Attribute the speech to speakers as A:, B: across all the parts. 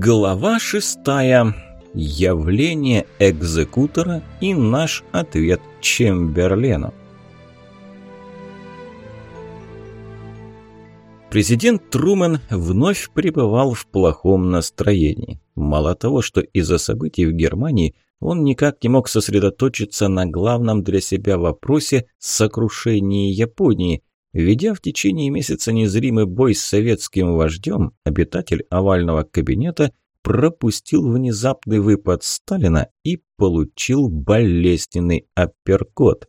A: Глава шестая. Явление экзекутора и наш ответ чемберлену. Президент Трумэн вновь пребывал в плохом настроении. Мало того, что из-за событий в Германии он никак не мог сосредоточиться на главном для себя вопросе сокрушении Японии – Ведя в течение месяца незримый бой с советским вождем, обитатель овального кабинета пропустил внезапный выпад Сталина и получил болезненный апперкот.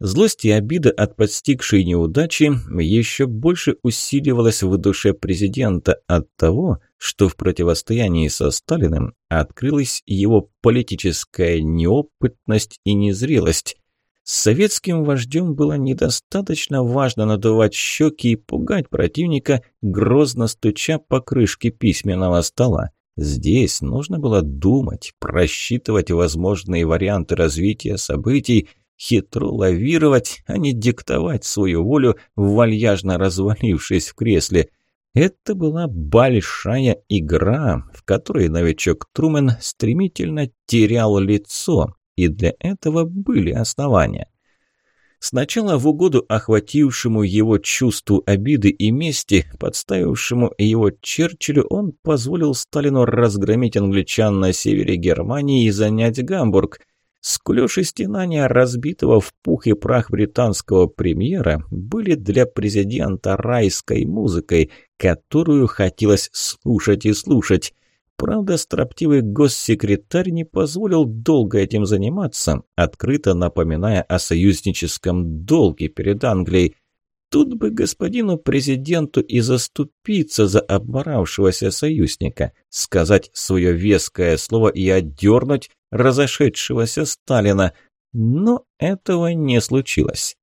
A: Злость и обида от подстигшей неудачи еще больше усиливалась в душе президента от того, что в противостоянии со Сталиным открылась его политическая неопытность и незрелость. Советским вождем было недостаточно важно надувать щеки и пугать противника, грозно стуча по крышке письменного стола. Здесь нужно было думать, просчитывать возможные варианты развития событий, хитро лавировать, а не диктовать свою волю, вальяжно развалившись в кресле. Это была большая игра, в которой новичок Трумен стремительно терял лицо, и для этого были основания. Сначала в угоду охватившему его чувству обиды и мести, подставившему его Черчиллю, он позволил Сталину разгромить англичан на севере Германии и занять Гамбург. С клёши стенания разбитого в пух и прах британского премьера были для президента райской музыкой, которую хотелось слушать и слушать. Правда, строптивый госсекретарь не позволил долго этим заниматься, открыто напоминая о союзническом долге перед Англией. Тут бы господину президенту и заступиться за обморавшегося союзника, сказать свое веское слово и отдернуть разошедшегося Сталина. Но этого не случилось.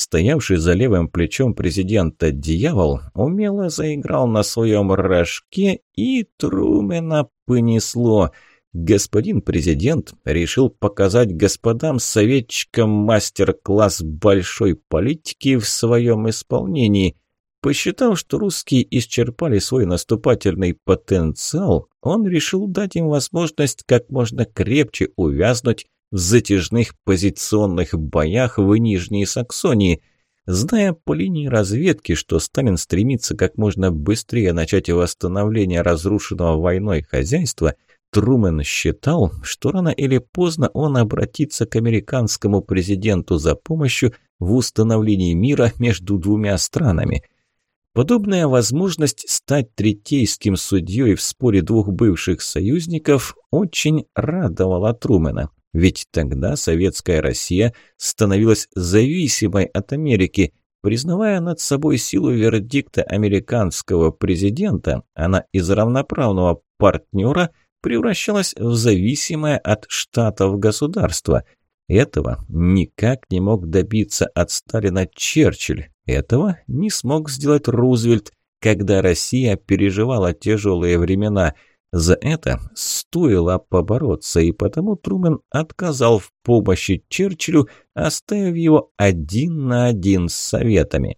A: Стоявший за левым плечом президента дьявол умело заиграл на своем рожке, и Трумена понесло. Господин президент решил показать господам-советчикам мастер-класс большой политики в своем исполнении. Посчитав, что русские исчерпали свой наступательный потенциал, он решил дать им возможность как можно крепче увязнуть в затяжных позиционных боях в Нижней Саксонии, зная по линии разведки, что Сталин стремится как можно быстрее начать восстановление разрушенного войной хозяйства, Трумен считал, что рано или поздно он обратится к американскому президенту за помощью в установлении мира между двумя странами – Подобная возможность стать третейским судьей в споре двух бывших союзников очень радовала Трумена. Ведь тогда советская Россия становилась зависимой от Америки. Признавая над собой силу вердикта американского президента, она из равноправного партнера превращалась в зависимое от штатов государство. Этого никак не мог добиться от Сталина Черчилль. Этого не смог сделать Рузвельт, когда Россия переживала тяжелые времена – за это стоило побороться, и потому Трумен отказал в помощи Черчиллю, оставив его один на один с советами.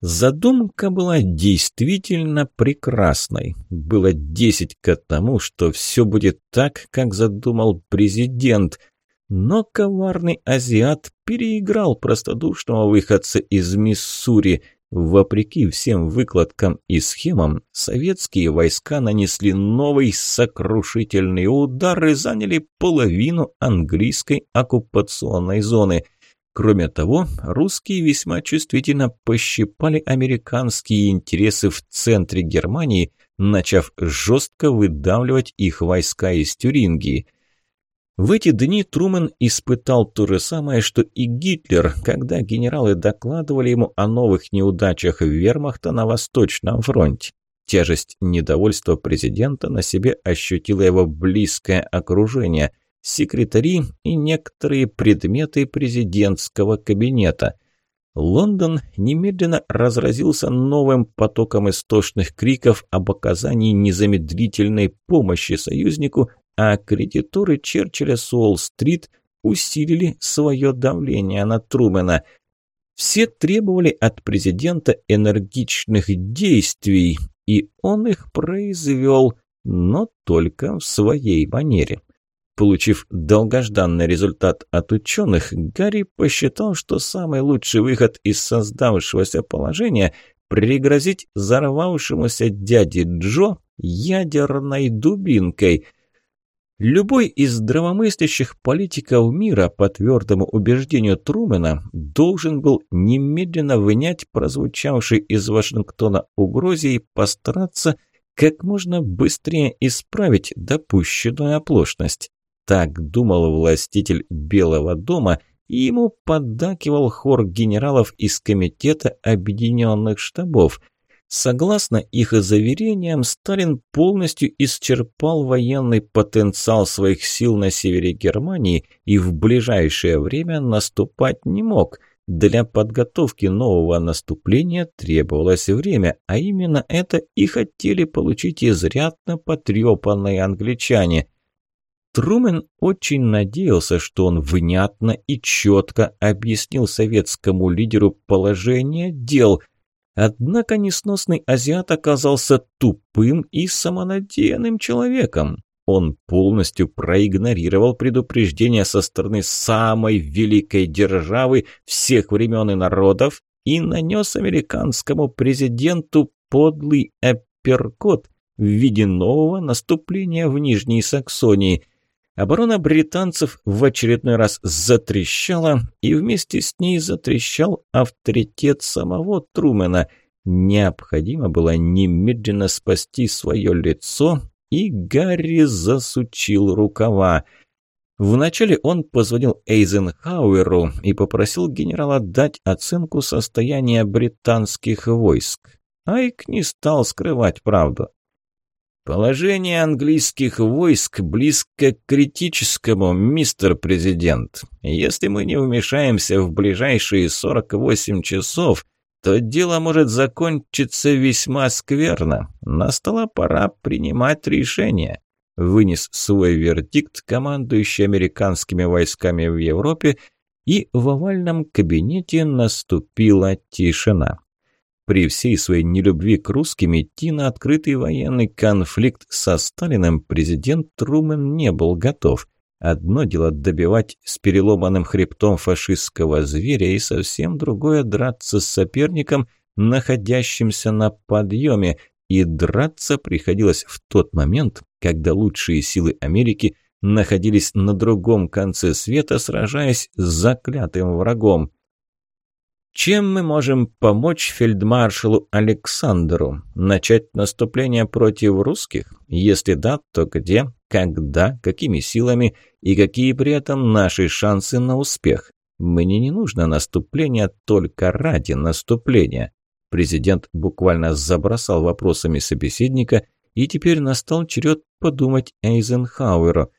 A: Задумка была действительно прекрасной. Было десять к тому, что все будет так, как задумал президент. Но коварный азиат переиграл простодушного выходца из Миссури – Вопреки всем выкладкам и схемам, советские войска нанесли новый сокрушительный удар и заняли половину английской оккупационной зоны. Кроме того, русские весьма чувствительно пощипали американские интересы в центре Германии, начав жестко выдавливать их войска из Тюрингии – в эти дни Трумэн испытал то же самое, что и Гитлер, когда генералы докладывали ему о новых неудачах вермахта на Восточном фронте. Тяжесть недовольства президента на себе ощутило его близкое окружение, секретари и некоторые предметы президентского кабинета. Лондон немедленно разразился новым потоком истошных криков об оказании незамедлительной помощи союзнику а кредиторы Черчилля с Уолл-стрит усилили свое давление на Трумэна. Все требовали от президента энергичных действий, и он их произвел, но только в своей манере. Получив долгожданный результат от ученых, Гарри посчитал, что самый лучший выход из создавшегося положения – пригрозить взорвавшемуся дяде Джо ядерной дубинкой. Любой из здравомыслящих политиков мира, по твердому убеждению Трумэна, должен был немедленно вынять прозвучавшей из Вашингтона угрозе и постараться как можно быстрее исправить допущенную оплошность. Так думал властитель Белого дома, и ему поддакивал хор генералов из Комитета Объединенных Штабов – Согласно их заверениям, Сталин полностью исчерпал военный потенциал своих сил на севере Германии и в ближайшее время наступать не мог. Для подготовки нового наступления требовалось время, а именно это и хотели получить изрядно потрепанные англичане. Трумен очень надеялся, что он внятно и четко объяснил советскому лидеру положение дел – Однако несносный азиат оказался тупым и самонадеянным человеком. Он полностью проигнорировал предупреждение со стороны самой великой державы всех времен и народов и нанес американскому президенту подлый апперкот в виде нового наступления в Нижней Саксонии – Оборона британцев в очередной раз затрещала, и вместе с ней затрещал авторитет самого Трумэна. Необходимо было немедленно спасти свое лицо, и Гарри засучил рукава. Вначале он позвонил Эйзенхауэру и попросил генерала дать оценку состояния британских войск. Айк не стал скрывать правду. Положение английских войск близко к критическому, мистер президент. Если мы не вмешаемся в ближайшие 48 часов, то дело может закончиться весьма скверно. Настала пора принимать решение. Вынес свой вердикт командующий американскими войсками в Европе, и в овальном кабинете наступила тишина. При всей своей нелюбви к русским идти на открытый военный конфликт со Сталиным президент Трумэн не был готов. Одно дело добивать с переломанным хребтом фашистского зверя и совсем другое драться с соперником, находящимся на подъеме, и драться приходилось в тот момент, когда лучшие силы Америки находились на другом конце света, сражаясь с заклятым врагом. Чем мы можем помочь фельдмаршалу Александру? Начать наступление против русских? Если да, то где, когда, какими силами и какие при этом наши шансы на успех? Мне не нужно наступление только ради наступления. Президент буквально забросал вопросами собеседника, и теперь настал черед подумать Эйзенхауэру.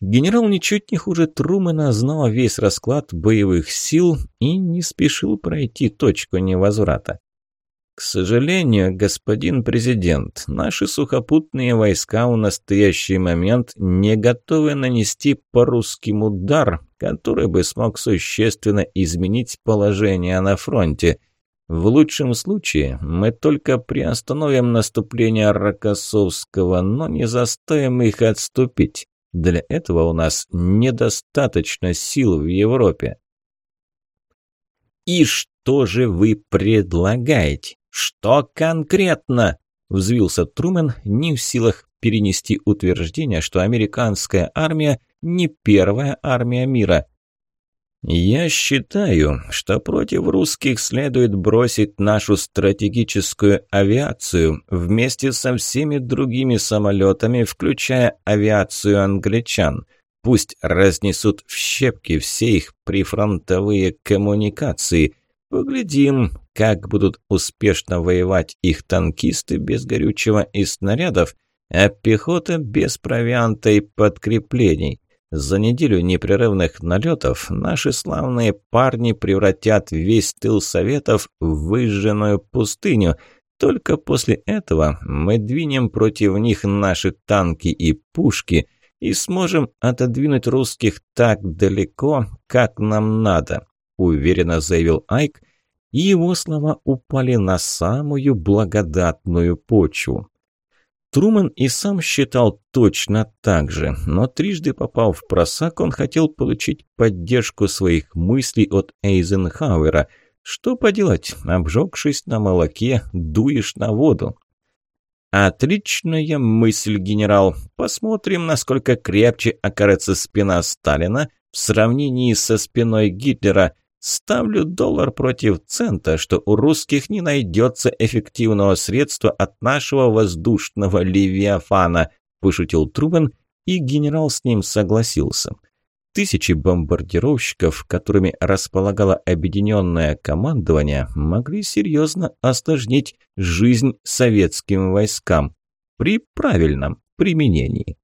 A: Генерал ничуть не хуже Трумэна знал весь расклад боевых сил и не спешил пройти точку невозврата. «К сожалению, господин президент, наши сухопутные войска в настоящий момент не готовы нанести по русским удар, который бы смог существенно изменить положение на фронте. В лучшем случае мы только приостановим наступление Рокоссовского, но не заставим их отступить». Для этого у нас недостаточно сил в Европе. «И что же вы предлагаете? Что конкретно?» – взвился Трумен, не в силах перенести утверждение, что американская армия не первая армия мира – я считаю, что против русских следует бросить нашу стратегическую авиацию вместе со всеми другими самолетами, включая авиацию англичан. Пусть разнесут в щепки все их прифронтовые коммуникации. Поглядим, как будут успешно воевать их танкисты без горючего и снарядов, а пехота без провианта и подкреплений. За неделю непрерывных налетов наши славные парни превратят весь тыл Советов в выжженную пустыню. Только после этого мы двинем против них наши танки и пушки и сможем отодвинуть русских так далеко, как нам надо», – уверенно заявил Айк, и его слова упали на самую благодатную почву. Труман и сам считал точно так же, но трижды попав в просак, он хотел получить поддержку своих мыслей от Эйзенхауэра. Что поделать, обжегшись на молоке, дуешь на воду. «Отличная мысль, генерал. Посмотрим, насколько крепче окажется спина Сталина в сравнении со спиной Гитлера», Ставлю доллар против цента, что у русских не найдется эффективного средства от нашего воздушного левиафана», – пошутил Трубен, и генерал с ним согласился. Тысячи бомбардировщиков, которыми располагало объединенное командование, могли серьезно осложнить жизнь советским войскам при правильном применении.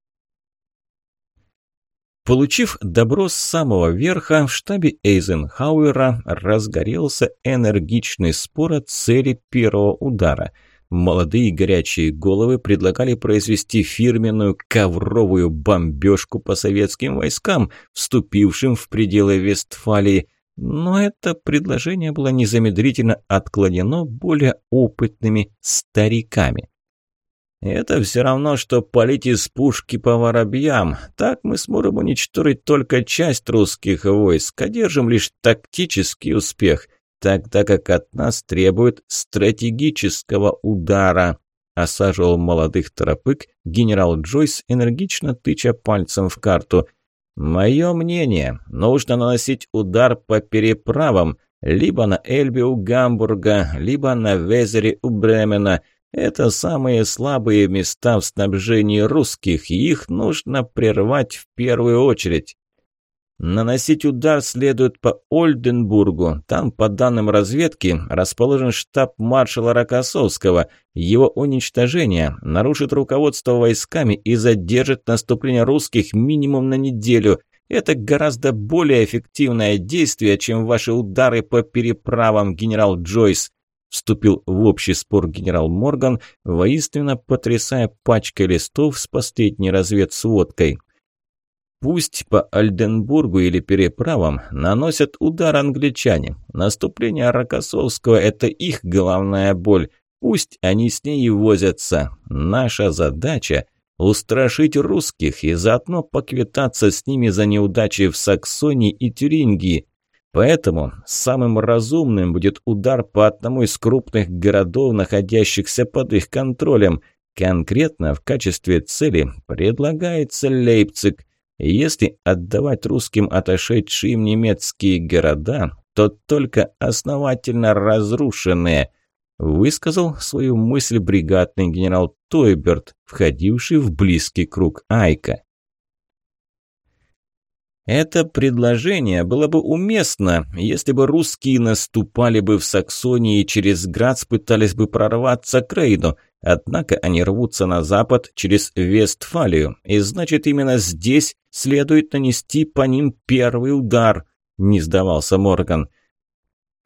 A: Получив добро с самого верха, в штабе Эйзенхауэра разгорелся энергичный спор о цели первого удара. Молодые горячие головы предлагали произвести фирменную ковровую бомбежку по советским войскам, вступившим в пределы Вестфалии. Но это предложение было незамедлительно отклонено более опытными стариками. Это все равно, что палить из пушки по воробьям. Так мы сможем уничтожить только часть русских войск, а одержим лишь тактический успех, тогда как от нас требует стратегического удара». Осаживал молодых торопык генерал Джойс, энергично тыча пальцем в карту. «Мое мнение, нужно наносить удар по переправам, либо на Эльбе у Гамбурга, либо на Везере у Бремена». Это самые слабые места в снабжении русских, и их нужно прервать в первую очередь. Наносить удар следует по Ольденбургу. Там, по данным разведки, расположен штаб маршала Рокоссовского. Его уничтожение нарушит руководство войсками и задержит наступление русских минимум на неделю. Это гораздо более эффективное действие, чем ваши удары по переправам, генерал Джойс вступил в общий спор генерал Морган, воистину потрясая пачкой листов с последней разведсводкой. Пусть по Альденбургу или переправам наносят удар англичане. Наступление Рокоссовского – это их главная боль. Пусть они с ней возятся. Наша задача – устрашить русских и заодно поквитаться с ними за неудачи в Саксонии и Тюрингии. Поэтому самым разумным будет удар по одному из крупных городов, находящихся под их контролем. Конкретно в качестве цели предлагается Лейпциг. Если отдавать русским отошедшим немецкие города, то только основательно разрушенные – высказал свою мысль бригадный генерал Тойберт, входивший в близкий круг Айка. Это предложение было бы уместно, если бы русские наступали бы в Саксонии и через Грац пытались бы прорваться к Рейну, однако они рвутся на запад через Вестфалию, и значит именно здесь следует нанести по ним первый удар, не сдавался Морган.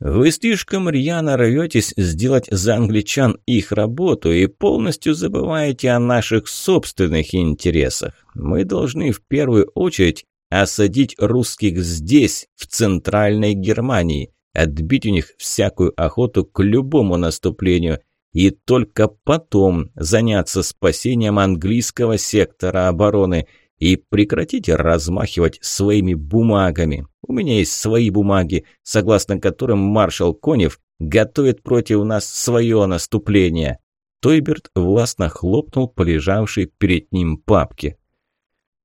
A: Вы слишком рьяно рветесь сделать за англичан их работу и полностью забываете о наших собственных интересах. Мы должны в первую очередь осадить русских здесь, в Центральной Германии, отбить у них всякую охоту к любому наступлению и только потом заняться спасением английского сектора обороны и прекратить размахивать своими бумагами. У меня есть свои бумаги, согласно которым маршал Конев готовит против нас свое наступление». Тойберт властно хлопнул полежавшей перед ним папки.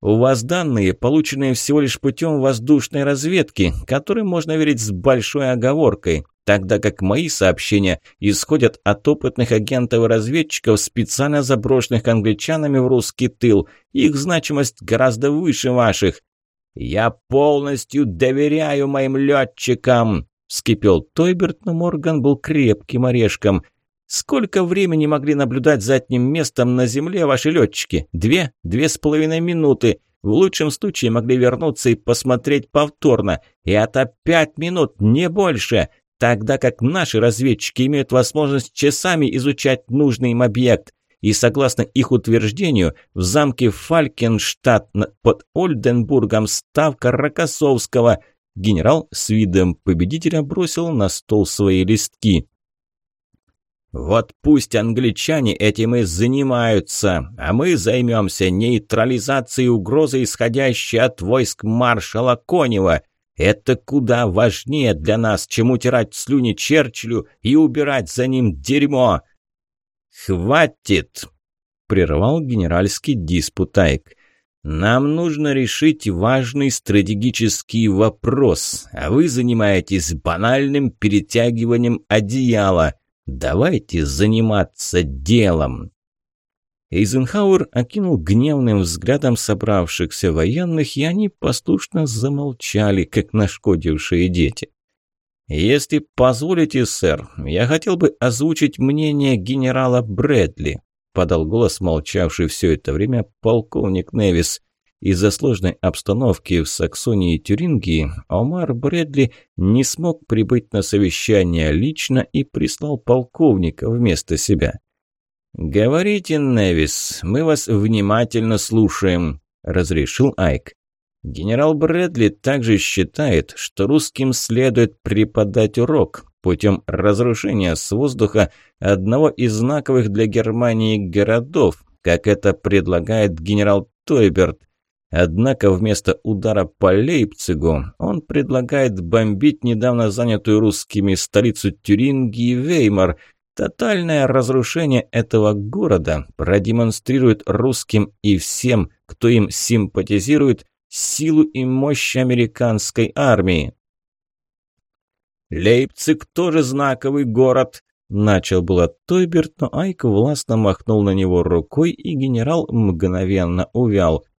A: У вас данные, полученные всего лишь путем воздушной разведки, которые можно верить с большой оговоркой, тогда как мои сообщения исходят от опытных агентов и разведчиков, специально заброшенных англичанами в русский тыл. Их значимость гораздо выше ваших. «Я полностью доверяю моим летчикам!» – вскипел Тойберт, но Морган был крепким орешком – Сколько времени могли наблюдать задним местом на земле ваши летчики? Две? Две с половиной минуты. В лучшем случае могли вернуться и посмотреть повторно. И это пять минут, не больше. Тогда как наши разведчики имеют возможность часами изучать нужный им объект. И согласно их утверждению, в замке Фалькенштадт под Ольденбургом ставка Рокоссовского – генерал с видом победителя бросил на стол свои листки. Вот пусть англичане этим и занимаются, а мы займемся нейтрализацией угрозы, исходящей от войск маршала Конева. Это куда важнее для нас, чем утирать слюни Черчиллю и убирать за ним дерьмо. Хватит, прервал генеральский диспутайк. Нам нужно решить важный стратегический вопрос, а вы занимаетесь банальным перетягиванием одеяла. Давайте заниматься делом!» Эйзенхауэр окинул гневным взглядом собравшихся военных, и они послушно замолчали, как нашкодившие дети. «Если позволите, сэр, я хотел бы озвучить мнение генерала Брэдли», подал голос молчавший все это время полковник Невис. Из-за сложной обстановки в Саксонии и Тюрингии Омар Брэдли не смог прибыть на совещание лично и прислал полковника вместо себя. «Говорите, Невис, мы вас внимательно слушаем», – разрешил Айк. «Генерал Брэдли также считает, что русским следует преподать урок путем разрушения с воздуха одного из знаковых для Германии городов, как это предлагает генерал Тойберт – Однако вместо удара по Лейпцигу он предлагает бомбить недавно занятую русскими столицу Тюрингии Веймар. Тотальное разрушение этого города продемонстрирует русским и всем, кто им симпатизирует, силу и мощь американской армии. «Лейпциг тоже знаковый город», – начал было Тойберт, но Айк властно махнул на него рукой, и генерал мгновенно увял –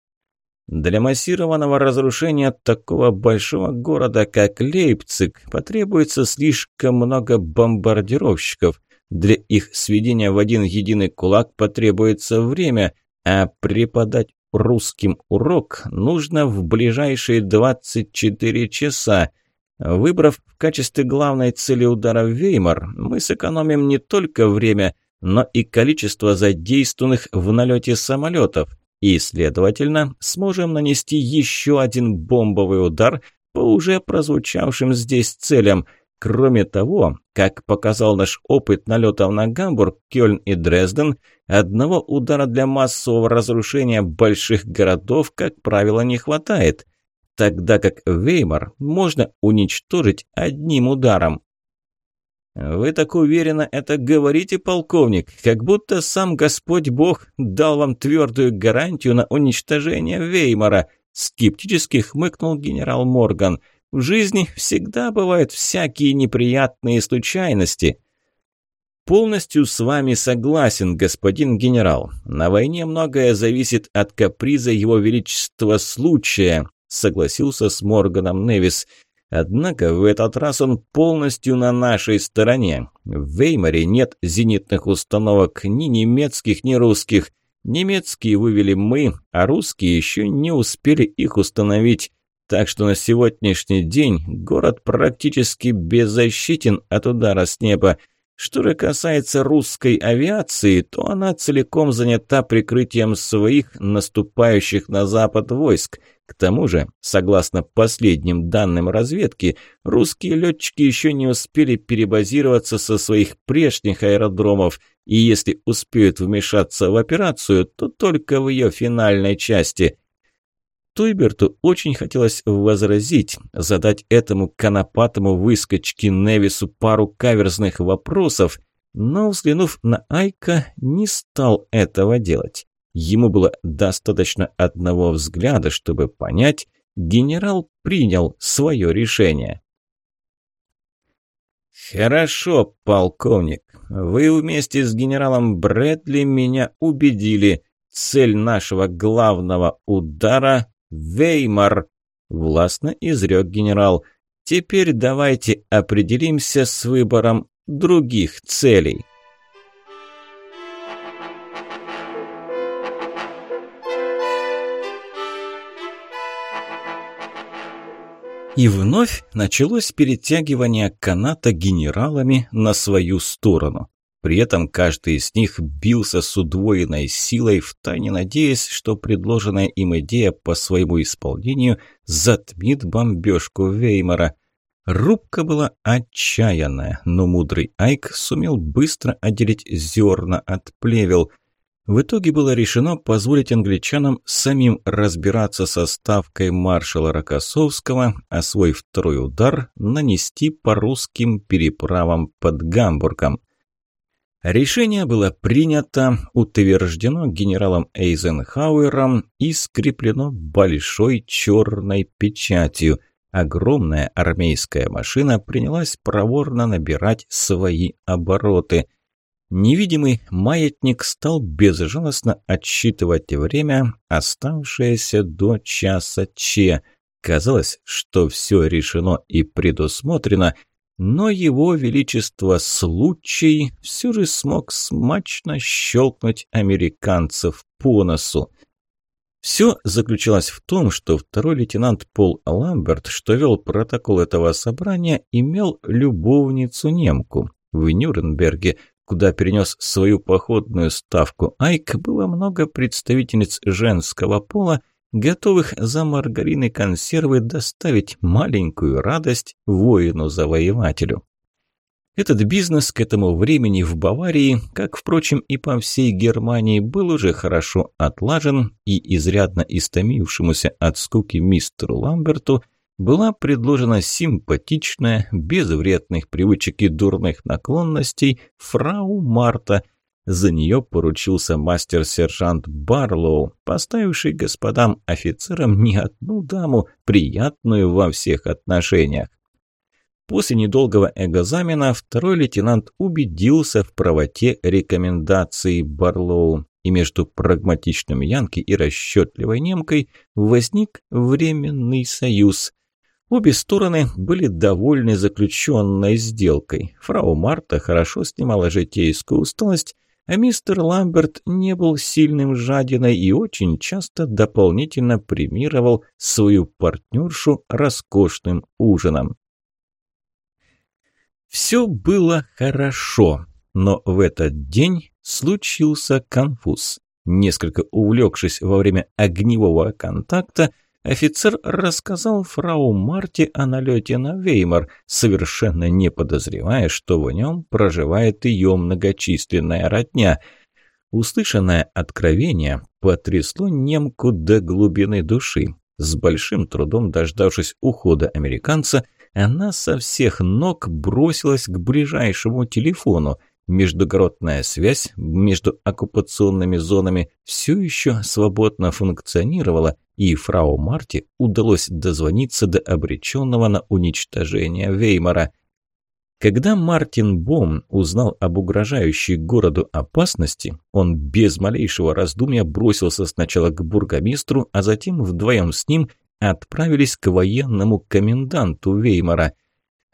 A: для массированного разрушения такого большого города, как Лейпциг, потребуется слишком много бомбардировщиков. Для их сведения в один единый кулак потребуется время, а преподать русским урок нужно в ближайшие 24 часа. Выбрав в качестве главной цели удара Веймар, мы сэкономим не только время, но и количество задействованных в налете самолетов – и, следовательно, сможем нанести еще один бомбовый удар по уже прозвучавшим здесь целям. Кроме того, как показал наш опыт налетов на Гамбург, Кёльн и Дрезден, одного удара для массового разрушения больших городов, как правило, не хватает, тогда как Веймар можно уничтожить одним ударом. Вы так уверенно это говорите, полковник, как будто сам Господь Бог дал вам твердую гарантию на уничтожение Веймара, скептически хмыкнул генерал Морган. В жизни всегда бывают всякие неприятные случайности. Полностью с вами согласен, господин генерал. На войне многое зависит от каприза его величества случая, согласился с Морганом Невис. Однако в этот раз он полностью на нашей стороне. В Веймаре нет зенитных установок ни немецких, ни русских. Немецкие вывели мы, а русские еще не успели их установить. Так что на сегодняшний день город практически беззащитен от удара с неба. Что же касается русской авиации, то она целиком занята прикрытием своих наступающих на запад войск. К тому же, согласно последним данным разведки, русские летчики еще не успели перебазироваться со своих прежних аэродромов, и если успеют вмешаться в операцию, то только в ее финальной части – Туйберту очень хотелось возразить, задать этому конопатому выскочке Невису пару каверзных вопросов, но, взглянув на Айка, не стал этого делать. Ему было достаточно одного взгляда, чтобы понять, генерал принял свое решение. «Хорошо, полковник. Вы вместе с генералом Брэдли меня убедили. Цель нашего главного удара Веймар!» — властно изрек генерал. «Теперь давайте определимся с выбором других целей». И вновь началось перетягивание каната генералами на свою сторону. При этом каждый из них бился с удвоенной силой, в тайне надеясь, что предложенная им идея по своему исполнению затмит бомбежку Веймара. Рубка была отчаянная, но мудрый Айк сумел быстро отделить зерна от плевел. В итоге было решено позволить англичанам самим разбираться со ставкой маршала Рокоссовского, а свой второй удар нанести по русским переправам под Гамбургом. Решение было принято, утверждено генералом Эйзенхауэром и скреплено большой черной печатью. Огромная армейская машина принялась проворно набирать свои обороты. Невидимый маятник стал безжалостно отсчитывать время, оставшееся до часа Че. Казалось, что все решено и предусмотрено – но его величество случай все же смог смачно щелкнуть американцев по носу. Все заключалось в том, что второй лейтенант Пол Ламберт, что вел протокол этого собрания, имел любовницу-немку. В Нюрнберге, куда перенес свою походную ставку Айк, было много представительниц женского пола, готовых за маргарин и консервы доставить маленькую радость воину-завоевателю. Этот бизнес к этому времени в Баварии, как, впрочем, и по всей Германии, был уже хорошо отлажен, и изрядно истомившемуся от скуки мистеру Ламберту была предложена симпатичная, без вредных привычек и дурных наклонностей фрау Марта – за нее поручился мастер-сержант Барлоу, поставивший господам офицерам не одну даму, приятную во всех отношениях. После недолгого экзамена второй лейтенант убедился в правоте рекомендации Барлоу, и между прагматичным Янки и расчетливой немкой возник временный союз. Обе стороны были довольны заключенной сделкой. Фрау Марта хорошо снимала житейскую усталость, а Мистер Ламберт не был сильным жадиной и очень часто дополнительно премировал свою партнершу роскошным ужином. Все было хорошо, но в этот день случился конфуз. Несколько увлекшись во время огневого контакта, Офицер рассказал фрау Марте о налете на Веймар, совершенно не подозревая, что в нем проживает ее многочисленная родня. Услышанное откровение потрясло немку до глубины души. С большим трудом дождавшись ухода американца, она со всех ног бросилась к ближайшему телефону. Междугородная связь между оккупационными зонами все еще свободно функционировала – и фрау Марте удалось дозвониться до обреченного на уничтожение Веймара. Когда Мартин Бом узнал об угрожающей городу опасности, он без малейшего раздумья бросился сначала к бургомистру, а затем вдвоем с ним отправились к военному коменданту Веймара –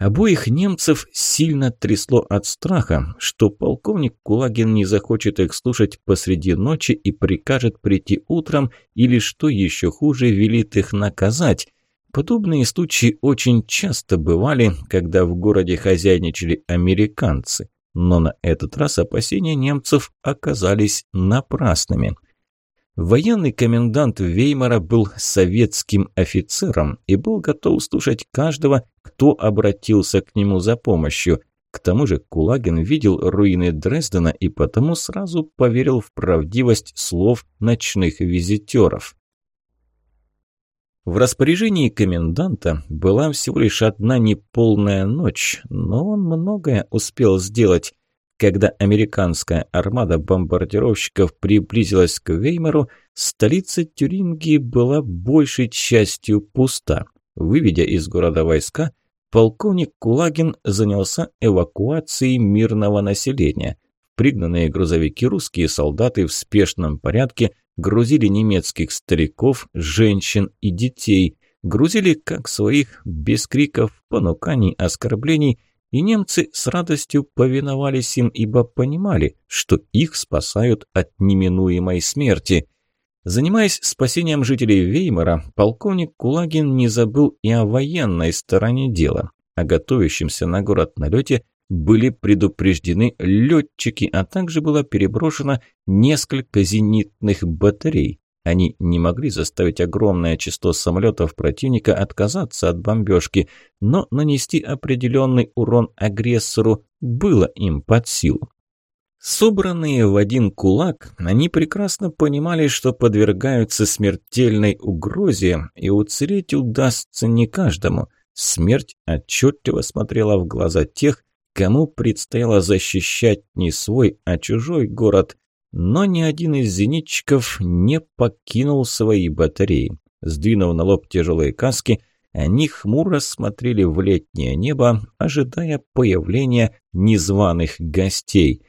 A: Обоих немцев сильно трясло от страха, что полковник Кулагин не захочет их слушать посреди ночи и прикажет прийти утром или, что еще хуже, велит их наказать. Подобные случаи очень часто бывали, когда в городе хозяйничали американцы, но на этот раз опасения немцев оказались напрасными – Военный комендант Веймара был советским офицером и был готов слушать каждого, кто обратился к нему за помощью. К тому же Кулагин видел руины Дрездена и потому сразу поверил в правдивость слов ночных визитеров. В распоряжении коменданта была всего лишь одна неполная ночь, но он многое успел сделать когда американская армада бомбардировщиков приблизилась к Веймару, столица Тюрингии была большей частью пуста. Выведя из города войска, полковник Кулагин занялся эвакуацией мирного населения. Пригнанные грузовики русские солдаты в спешном порядке грузили немецких стариков, женщин и детей. Грузили как своих, без криков, понуканий, оскорблений – и немцы с радостью повиновались им, ибо понимали, что их спасают от неминуемой смерти. Занимаясь спасением жителей Веймара, полковник Кулагин не забыл и о военной стороне дела. О готовящемся на город налете были предупреждены летчики, а также было переброшено несколько зенитных батарей. Они не могли заставить огромное число самолетов противника отказаться от бомбежки, но нанести определенный урон агрессору было им под силу. Собранные в один кулак, они прекрасно понимали, что подвергаются смертельной угрозе, и уцелеть удастся не каждому. Смерть отчетливо смотрела в глаза тех, кому предстояло защищать не свой, а чужой город, но ни один из зенитчиков не покинул свои батареи. Сдвинув на лоб тяжелые каски, они хмуро смотрели в летнее небо, ожидая появления незваных гостей.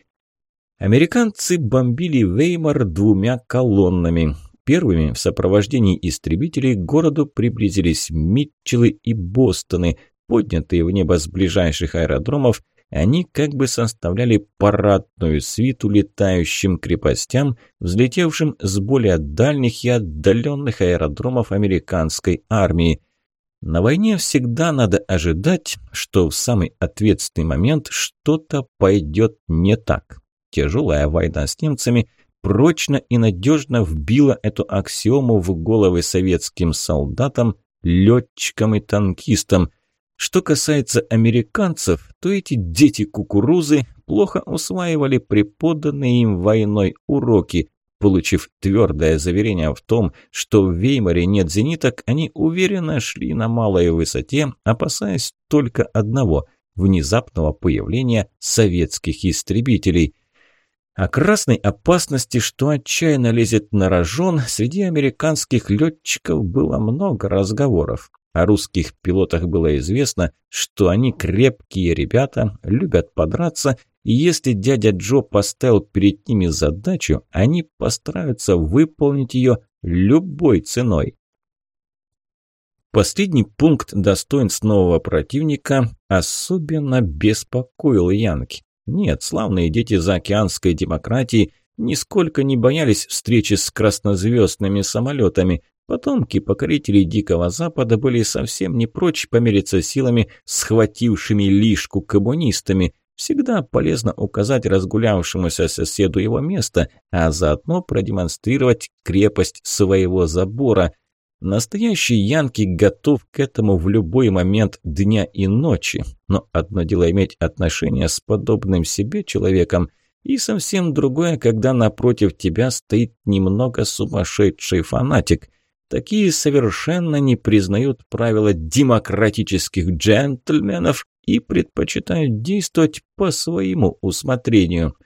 A: Американцы бомбили Веймар двумя колоннами. Первыми в сопровождении истребителей к городу приблизились Митчелы и Бостоны, поднятые в небо с ближайших аэродромов они как бы составляли парадную свиту летающим крепостям, взлетевшим с более дальних и отдаленных аэродромов американской армии. На войне всегда надо ожидать, что в самый ответственный момент что-то пойдет не так. Тяжелая война с немцами прочно и надежно вбила эту аксиому в головы советским солдатам, летчикам и танкистам – что касается американцев, то эти дети-кукурузы плохо усваивали преподанные им войной уроки. Получив твердое заверение в том, что в Веймаре нет зениток, они уверенно шли на малой высоте, опасаясь только одного – внезапного появления советских истребителей – о красной опасности, что отчаянно лезет на рожон, среди американских летчиков было много разговоров. О русских пилотах было известно, что они крепкие ребята, любят подраться, и если дядя Джо поставил перед ними задачу, они постараются выполнить ее любой ценой. Последний пункт достоинств нового противника особенно беспокоил Янки. Нет, славные дети заокеанской демократии нисколько не боялись встречи с краснозвездными самолетами. Потомки покорителей Дикого Запада были совсем не прочь помериться силами, схватившими лишку коммунистами. Всегда полезно указать разгулявшемуся соседу его место, а заодно продемонстрировать крепость своего забора. Настоящий Янки готов к этому в любой момент дня и ночи, но одно дело иметь отношение с подобным себе человеком – и совсем другое, когда напротив тебя стоит немного сумасшедший фанатик – такие совершенно не признают правила демократических джентльменов и предпочитают действовать по своему усмотрению.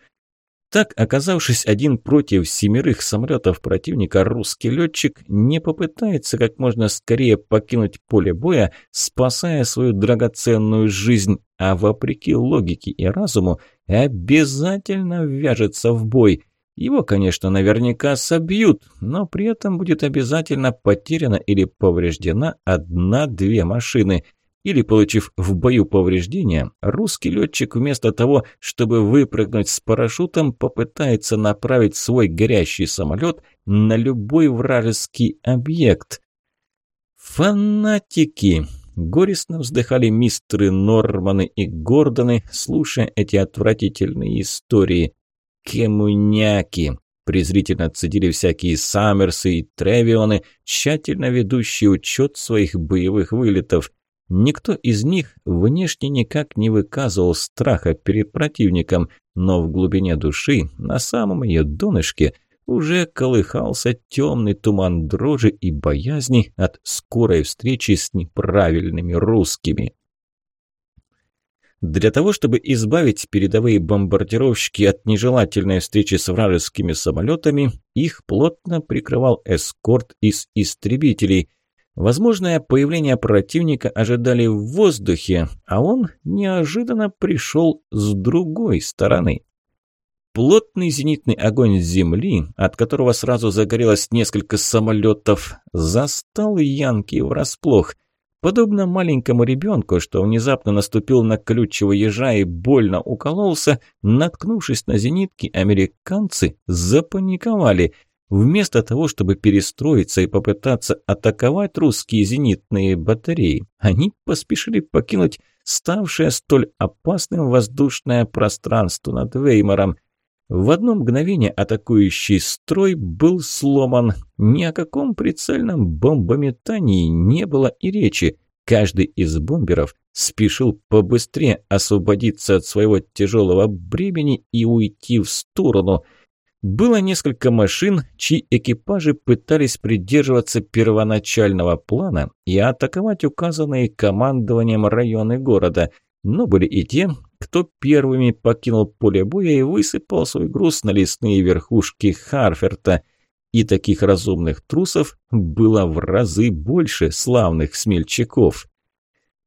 A: Так, оказавшись один против семерых самолетов противника, русский летчик не попытается как можно скорее покинуть поле боя, спасая свою драгоценную жизнь, а вопреки логике и разуму обязательно ввяжется в бой – его, конечно, наверняка собьют, но при этом будет обязательно потеряна или повреждена одна-две машины. Или, получив в бою повреждения, русский летчик вместо того, чтобы выпрыгнуть с парашютом, попытается направить свой горящий самолет на любой вражеский объект. «Фанатики!» Горестно вздыхали мистеры Норманы и Гордоны, слушая эти отвратительные истории кемуняки, презрительно отсудили всякие Саммерсы и Тревионы, тщательно ведущие учет своих боевых вылетов. Никто из них внешне никак не выказывал страха перед противником, но в глубине души, на самом ее донышке, уже колыхался темный туман дрожи и боязни от скорой встречи с неправильными русскими. Для того, чтобы избавить передовые бомбардировщики от нежелательной встречи с вражескими самолетами, их плотно прикрывал эскорт из истребителей. Возможное появление противника ожидали в воздухе, а он неожиданно пришел с другой стороны. Плотный зенитный огонь с земли, от которого сразу загорелось несколько самолетов, застал Янки врасплох – Подобно маленькому ребенку, что внезапно наступил на колючего ежа и больно укололся, наткнувшись на зенитки, американцы запаниковали. Вместо того, чтобы перестроиться и попытаться атаковать русские зенитные батареи, они поспешили покинуть ставшее столь опасным воздушное пространство над Веймаром – в одно мгновение атакующий строй был сломан. Ни о каком прицельном бомбометании не было и речи. Каждый из бомберов спешил побыстрее освободиться от своего тяжелого бремени и уйти в сторону. Было несколько машин, чьи экипажи пытались придерживаться первоначального плана и атаковать указанные командованием районы города, но были и те, кто первыми покинул поле боя и высыпал свой груз на лесные верхушки Харферта. И таких разумных трусов было в разы больше славных смельчаков.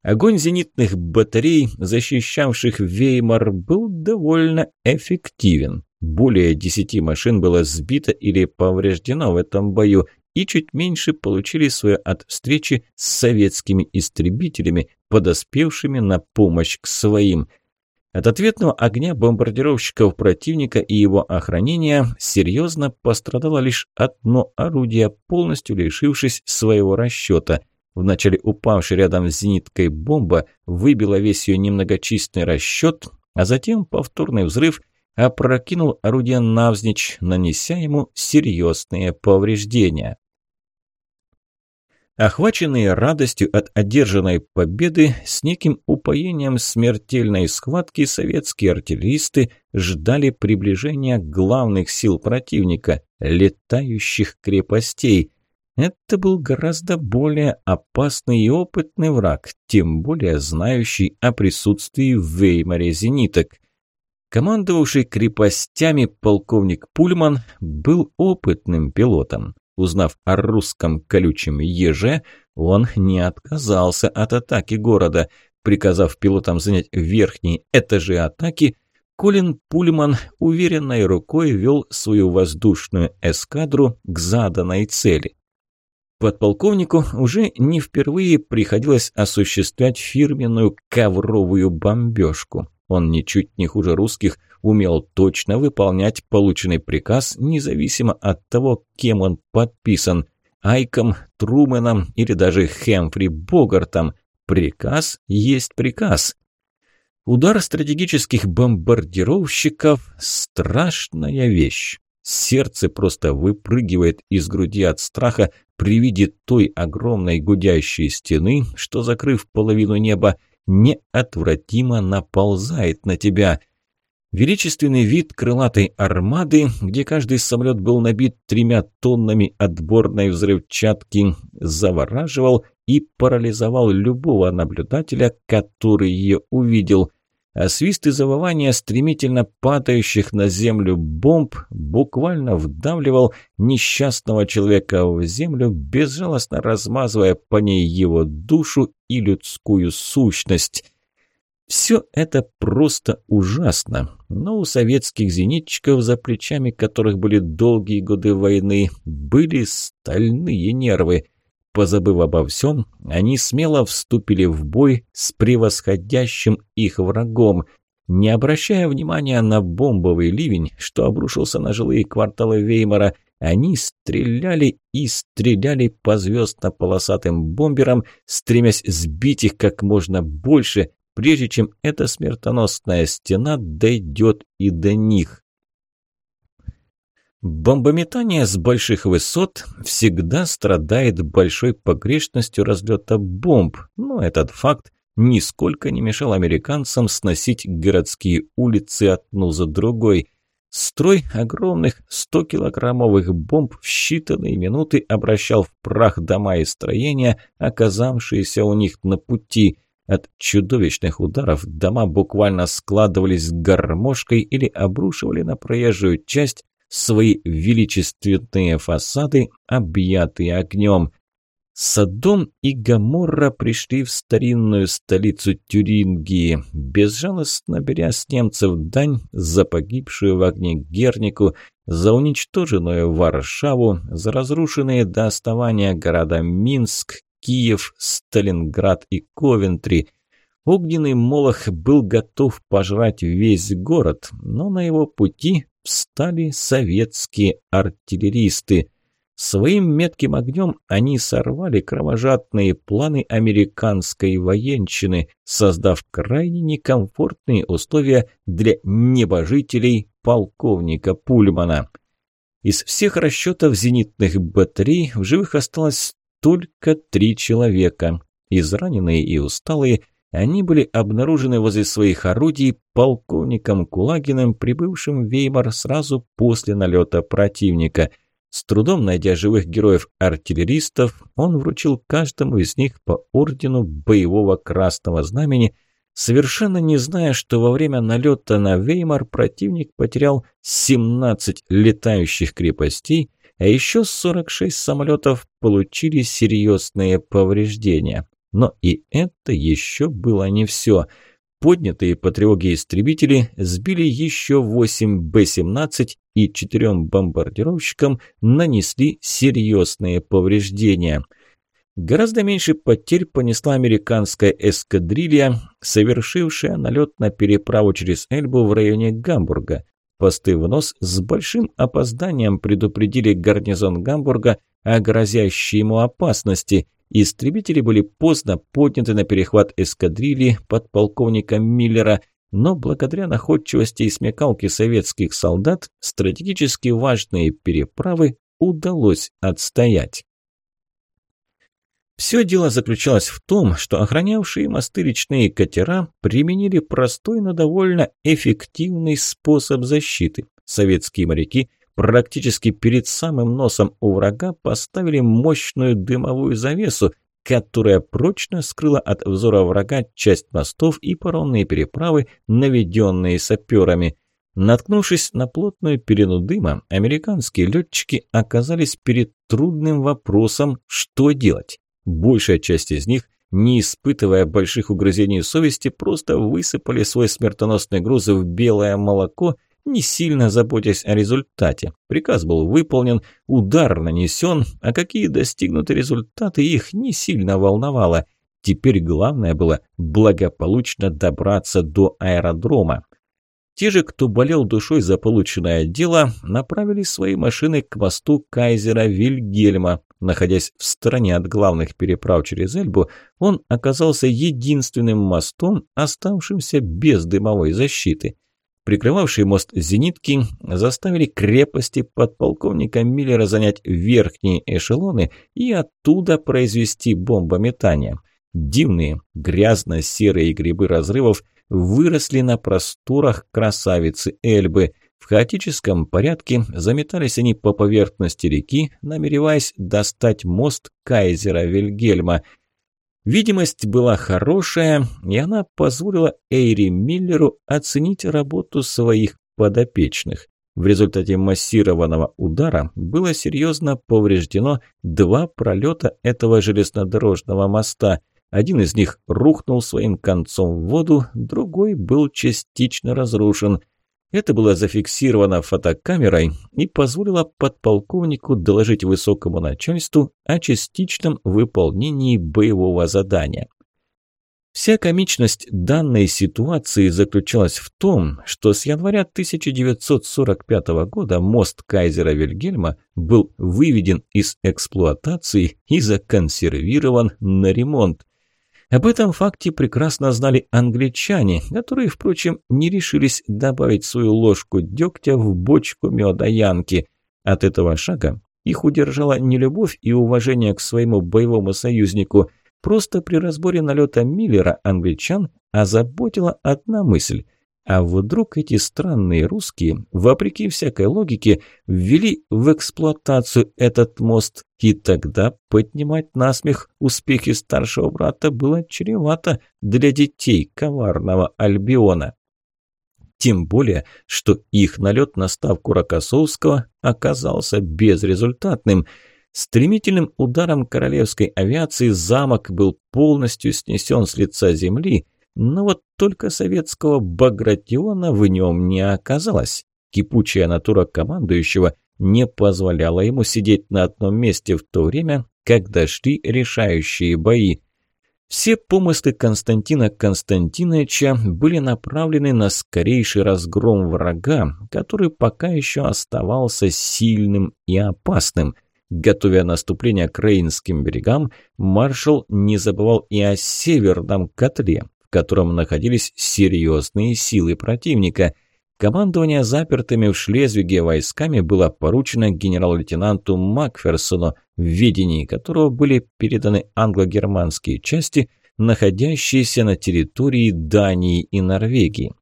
A: Огонь зенитных батарей, защищавших Веймар, был довольно эффективен. Более десяти машин было сбито или повреждено в этом бою, и чуть меньше получили свое от встречи с советскими истребителями, подоспевшими на помощь к своим. От ответного огня бомбардировщиков противника и его охранения серьезно пострадало лишь одно орудие, полностью лишившись своего расчета. Вначале упавшая рядом с зениткой бомба выбила весь ее немногочисленный расчет, а затем повторный взрыв опрокинул орудие навзничь, нанеся ему серьезные повреждения. Охваченные радостью от одержанной победы, с неким упоением смертельной схватки советские артиллеристы ждали приближения главных сил противника – летающих крепостей. Это был гораздо более опасный и опытный враг, тем более знающий о присутствии в Веймаре зениток. Командовавший крепостями полковник Пульман был опытным пилотом. Узнав о русском колючем еже, он не отказался от атаки города. Приказав пилотам занять верхние этажи атаки, Колин Пульман уверенной рукой вел свою воздушную эскадру к заданной цели. Подполковнику уже не впервые приходилось осуществлять фирменную ковровую бомбежку. Он ничуть не хуже русских – умел точно выполнять полученный приказ, независимо от того, кем он подписан – Айком, Труменом или даже Хэмфри Богартом. Приказ есть приказ. Удар стратегических бомбардировщиков – страшная вещь. Сердце просто выпрыгивает из груди от страха при виде той огромной гудящей стены, что, закрыв половину неба, неотвратимо наползает на тебя. Величественный вид крылатой армады, где каждый самолет был набит тремя тоннами отборной взрывчатки, завораживал и парализовал любого наблюдателя, который ее увидел. А свист и завывание стремительно падающих на землю бомб буквально вдавливал несчастного человека в землю, безжалостно размазывая по ней его душу и людскую сущность. Все это просто ужасно. Но у советских зенитчиков, за плечами которых были долгие годы войны, были стальные нервы. Позабыв обо всем, они смело вступили в бой с превосходящим их врагом, не обращая внимания на бомбовый ливень, что обрушился на жилые кварталы Веймара, они стреляли и стреляли по звездно-полосатым бомберам, стремясь сбить их как можно больше, прежде чем эта смертоносная стена дойдет и до них. Бомбометание с больших высот всегда страдает большой погрешностью разлета бомб, но этот факт нисколько не мешал американцам сносить городские улицы одну за другой. Строй огромных 100-килограммовых бомб в считанные минуты обращал в прах дома и строения, оказавшиеся у них на пути – от чудовищных ударов дома буквально складывались гармошкой или обрушивали на проезжую часть свои величественные фасады, объятые огнем. Садом и Гаморра пришли в старинную столицу Тюрингии, безжалостно беря с немцев дань за погибшую в огне Гернику, за уничтоженную Варшаву, за разрушенные до основания города Минск, Киев, Сталинград и Ковентри. Огненный Молох был готов пожрать весь город, но на его пути встали советские артиллеристы. Своим метким огнем они сорвали кровожадные планы американской военщины, создав крайне некомфортные условия для небожителей полковника Пульмана. Из всех расчетов зенитных батарей в живых осталось только три человека. Израненные и усталые, они были обнаружены возле своих орудий полковником Кулагиным, прибывшим в Веймар сразу после налета противника. С трудом найдя живых героев-артиллеристов, он вручил каждому из них по ордену боевого красного знамени, совершенно не зная, что во время налета на Веймар противник потерял 17 летающих крепостей – а еще 46 самолетов получили серьезные повреждения. Но и это еще было не все. Поднятые по тревоге истребители сбили еще 8 Б-17 и четырем бомбардировщикам нанесли серьезные повреждения. Гораздо меньше потерь понесла американская эскадрилья, совершившая налет на переправу через Эльбу в районе Гамбурга. Посты в нос с большим опозданием предупредили гарнизон Гамбурга о грозящей ему опасности. Истребители были поздно подняты на перехват эскадрильи подполковника Миллера, но благодаря находчивости и смекалке советских солдат стратегически важные переправы удалось отстоять. Все дело заключалось в том, что охранявшие мосты речные катера применили простой, но довольно эффективный способ защиты. Советские моряки практически перед самым носом у врага поставили мощную дымовую завесу, которая прочно скрыла от взора врага часть мостов и паромные переправы, наведенные саперами. Наткнувшись на плотную перену дыма, американские летчики оказались перед трудным вопросом, что делать. Большая часть из них, не испытывая больших угрызений совести, просто высыпали свой смертоносный груз в белое молоко, не сильно заботясь о результате. Приказ был выполнен, удар нанесен, а какие достигнуты результаты их не сильно волновало. Теперь главное было благополучно добраться до аэродрома. Те же, кто болел душой за полученное дело, направили свои машины к мосту кайзера Вильгельма. Находясь в стороне от главных переправ через Эльбу, он оказался единственным мостом, оставшимся без дымовой защиты. Прикрывавшие мост зенитки заставили крепости подполковника Миллера занять верхние эшелоны и оттуда произвести бомбометание. Дивные, грязно-серые грибы разрывов – выросли на просторах красавицы Эльбы. В хаотическом порядке заметались они по поверхности реки, намереваясь достать мост кайзера Вильгельма. Видимость была хорошая, и она позволила Эйри Миллеру оценить работу своих подопечных. В результате массированного удара было серьезно повреждено два пролета этого железнодорожного моста. Один из них рухнул своим концом в воду, другой был частично разрушен. Это было зафиксировано фотокамерой и позволило подполковнику доложить высокому начальству о частичном выполнении боевого задания. Вся комичность данной ситуации заключалась в том, что с января 1945 года мост Кайзера Вильгельма был выведен из эксплуатации и законсервирован на ремонт. Об этом факте прекрасно знали англичане, которые, впрочем, не решились добавить свою ложку дегтя в бочку меда Янки. От этого шага их удержала не любовь и уважение к своему боевому союзнику. Просто при разборе налета Миллера англичан озаботила одна мысль – а вдруг эти странные русские, вопреки всякой логике, ввели в эксплуатацию этот мост, и тогда поднимать насмех успехи старшего брата было чревато для детей коварного Альбиона. Тем более, что их налет на ставку Рокоссовского оказался безрезультатным. Стремительным ударом королевской авиации замок был полностью снесен с лица земли – но вот только советского Багратиона в нем не оказалось. Кипучая натура командующего не позволяла ему сидеть на одном месте в то время, когда шли решающие бои. Все помыслы Константина Константиновича были направлены на скорейший разгром врага, который пока еще оставался сильным и опасным. Готовя наступление к Рейнским берегам, маршал не забывал и о северном котле, в котором находились серьезные силы противника. Командование запертыми в Шлезвиге войсками было поручено генерал-лейтенанту Макферсону, в ведении которого были переданы англо-германские части, находящиеся на территории Дании и Норвегии.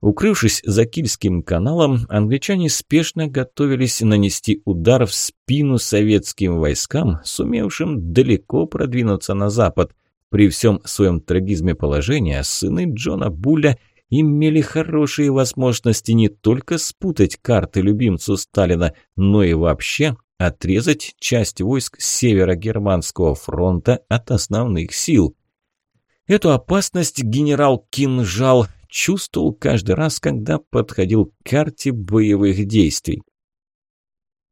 A: Укрывшись за Кильским каналом, англичане спешно готовились нанести удар в спину советским войскам, сумевшим далеко продвинуться на запад – при всем своем трагизме положения сыны Джона Буля имели хорошие возможности не только спутать карты любимцу Сталина, но и вообще отрезать часть войск Северо-Германского фронта от основных сил. Эту опасность генерал Кинжал чувствовал каждый раз, когда подходил к карте боевых действий.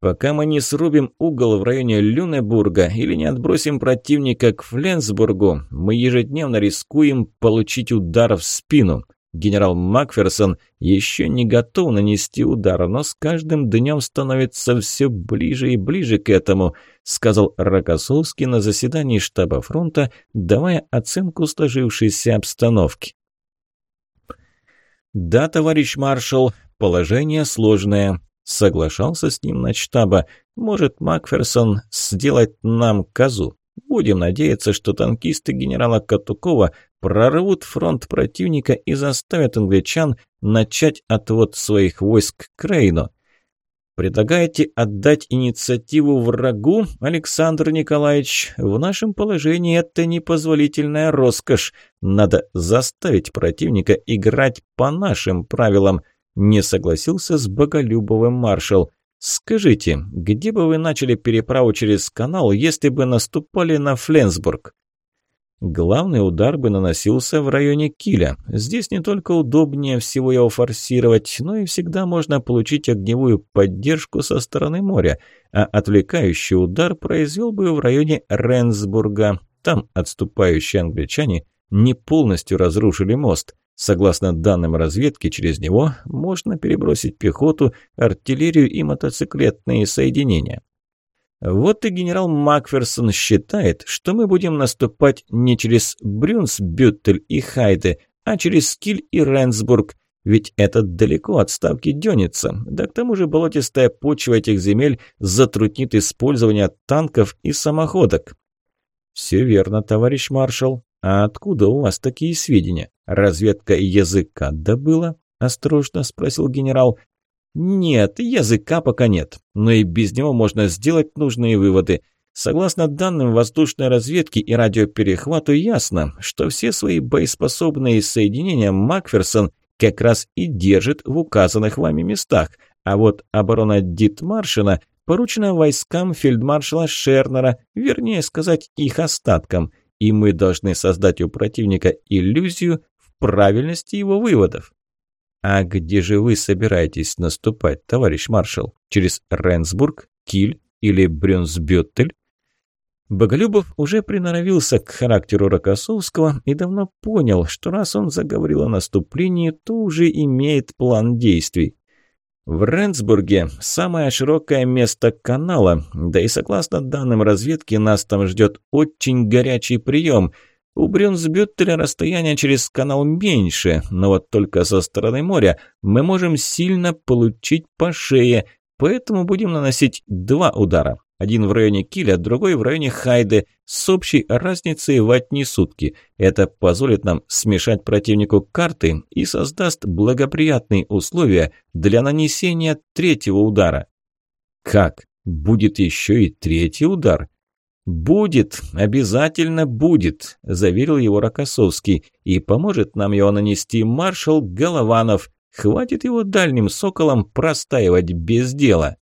A: Пока мы не срубим угол в районе Люнебурга или не отбросим противника к Фленсбургу, мы ежедневно рискуем получить удар в спину. Генерал Макферсон еще не готов нанести удар, но с каждым днем становится все ближе и ближе к этому, сказал Рокоссовский на заседании штаба фронта, давая оценку сложившейся обстановки. «Да, товарищ маршал, положение сложное. Соглашался с ним на штаба. Может, Макферсон сделать нам козу? Будем надеяться, что танкисты генерала Катукова прорвут фронт противника и заставят англичан начать отвод своих войск к Рейну. Предлагаете отдать инициативу врагу, Александр Николаевич? В нашем положении это непозволительная роскошь. Надо заставить противника играть по нашим правилам – не согласился с Боголюбовым маршал. «Скажите, где бы вы начали переправу через канал, если бы наступали на Фленсбург?» Главный удар бы наносился в районе Киля. Здесь не только удобнее всего его форсировать, но и всегда можно получить огневую поддержку со стороны моря, а отвлекающий удар произвел бы в районе Ренсбурга. Там отступающие англичане не полностью разрушили мост. Согласно данным разведки, через него можно перебросить пехоту, артиллерию и мотоциклетные соединения. Вот и генерал Макферсон считает, что мы будем наступать не через Брюнсбюттель и Хайде, а через Киль и Ренсбург, ведь это далеко от ставки Дёница, да к тому же болотистая почва этих земель затруднит использование танков и самоходок. «Все верно, товарищ маршал», «А откуда у вас такие сведения? Разведка языка добыла?» – осторожно спросил генерал. «Нет, языка пока нет, но и без него можно сделать нужные выводы. Согласно данным воздушной разведки и радиоперехвату, ясно, что все свои боеспособные соединения Макферсон как раз и держит в указанных вами местах, а вот оборона Дитмаршина поручена войскам фельдмаршала Шернера, вернее сказать, их остаткам – и мы должны создать у противника иллюзию в правильности его выводов. А где же вы собираетесь наступать, товарищ маршал? Через Ренсбург, Киль или Брюнсбюттель? Боголюбов уже приноровился к характеру Рокоссовского и давно понял, что раз он заговорил о наступлении, то уже имеет план действий. В Рендсбурге самое широкое место канала, да и согласно данным разведки нас там ждет очень горячий прием. У Брюнсбюттеля расстояние через канал меньше, но вот только со стороны моря мы можем сильно получить по шее, поэтому будем наносить два удара. Один в районе Киля, другой в районе Хайде с общей разницей в одни сутки. Это позволит нам смешать противнику карты и создаст благоприятные условия для нанесения третьего удара. Как? Будет еще и третий удар? «Будет, обязательно будет», – заверил его Рокоссовский. «И поможет нам его нанести маршал Голованов. Хватит его дальним соколом простаивать без дела».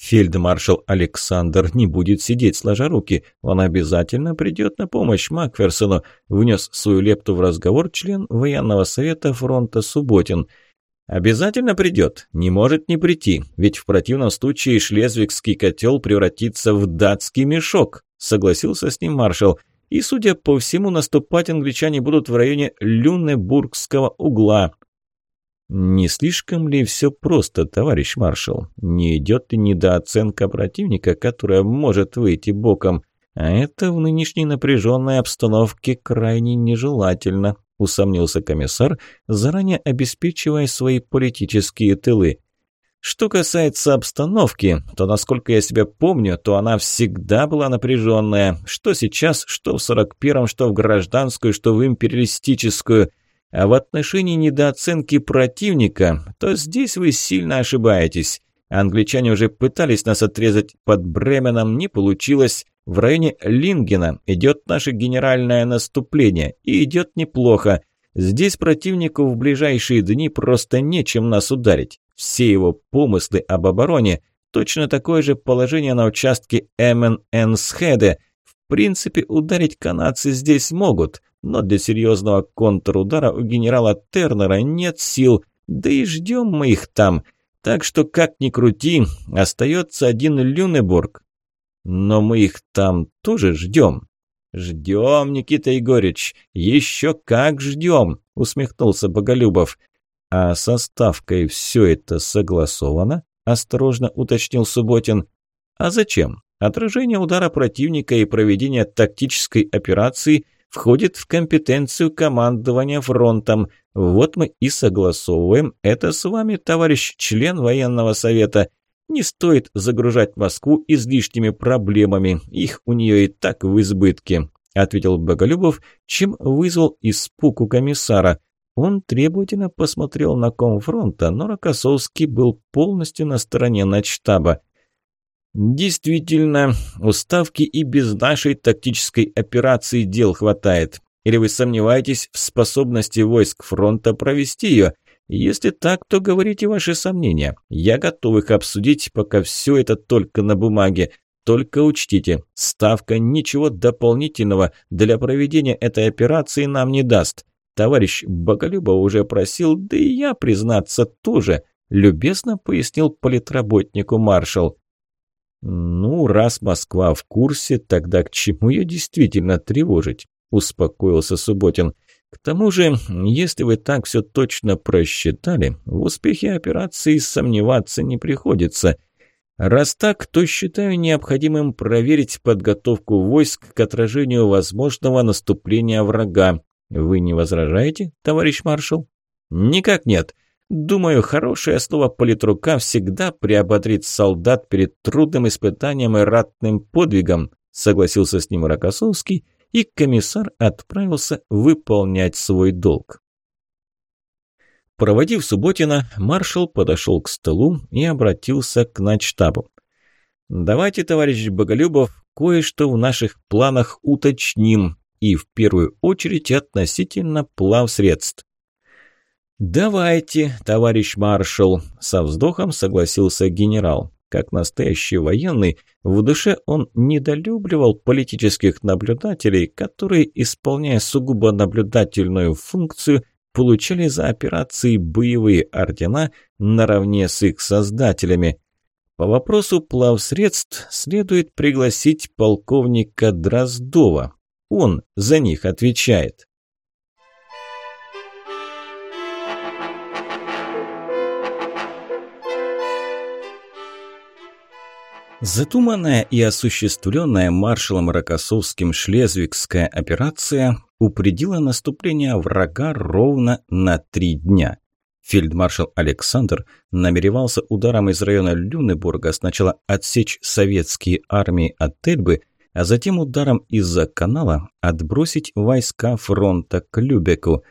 A: Фельдмаршал Александр не будет сидеть сложа руки. Он обязательно придет на помощь Макферсону», – внес свою лепту в разговор член военного совета фронта Субботин. «Обязательно придет. Не может не прийти. Ведь в противном случае шлезвигский котел превратится в датский мешок», – согласился с ним маршал. «И, судя по всему, наступать англичане будут в районе Люнебургского угла. Не слишком ли все просто, товарищ маршал? Не идет ли недооценка противника, которая может выйти боком? А это в нынешней напряженной обстановке крайне нежелательно, усомнился комиссар, заранее обеспечивая свои политические тылы. Что касается обстановки, то, насколько я себя помню, то она всегда была напряженная. Что сейчас, что в 41-м, что в гражданскую, что в империалистическую – а в отношении недооценки противника, то здесь вы сильно ошибаетесь. Англичане уже пытались нас отрезать под Бременом, не получилось. В районе Лингена идет наше генеральное наступление, и идет неплохо. Здесь противнику в ближайшие дни просто нечем нас ударить. Все его помыслы об обороне – точно такое же положение на участке МНН Схеде. В принципе, ударить канадцы здесь могут – но для серьезного контрудара у генерала Тернера нет сил, да и ждем мы их там. Так что, как ни крути, остается один Люнебург. Но мы их там тоже ждем. «Ждем, Никита Егорич, еще как ждем», — усмехнулся Боголюбов. «А со ставкой все это согласовано?» – осторожно уточнил Субботин. «А зачем? Отражение удара противника и проведение тактической операции – входит в компетенцию командования фронтом. Вот мы и согласовываем это с вами, товарищ член военного совета. Не стоит загружать Москву излишними проблемами, их у нее и так в избытке», – ответил Боголюбов, чем вызвал испуг у комиссара. Он требовательно посмотрел на ком фронта, но Рокоссовский был полностью на стороне начтаба. Действительно, у Ставки и без нашей тактической операции дел хватает. Или вы сомневаетесь в способности войск фронта провести ее? Если так, то говорите ваши сомнения. Я готов их обсудить, пока все это только на бумаге. Только учтите, Ставка ничего дополнительного для проведения этой операции нам не даст. Товарищ Боголюбов уже просил, да и я, признаться, тоже, любезно пояснил политработнику маршал. «Ну, раз Москва в курсе, тогда к чему ее действительно тревожить?» – успокоился Субботин. «К тому же, если вы так все точно просчитали, в успехе операции сомневаться не приходится. Раз так, то считаю необходимым проверить подготовку войск к отражению возможного наступления врага. Вы не возражаете, товарищ маршал?» «Никак нет. Думаю, хорошее слово политрука всегда приободрит солдат перед трудным испытанием и ратным подвигом, согласился с ним Рокоссовский, и комиссар отправился выполнять свой долг. Проводив Субботина, маршал подошел к столу и обратился к начтабу. «Давайте, товарищ Боголюбов, кое-что в наших планах уточним, и в первую очередь относительно плавсредств. «Давайте, товарищ маршал», – со вздохом согласился генерал. Как настоящий военный, в душе он недолюбливал политических наблюдателей, которые, исполняя сугубо наблюдательную функцию, получали за операции боевые ордена наравне с их создателями. По вопросу плавсредств следует пригласить полковника Дроздова. Он за них отвечает. Затуманная и осуществленная маршалом Рокоссовским шлезвигская операция упредила наступление врага ровно на три дня. Фельдмаршал Александр намеревался ударом из района Люнебурга сначала отсечь советские армии от Эльбы, а затем ударом из-за канала отбросить войска фронта к Любеку.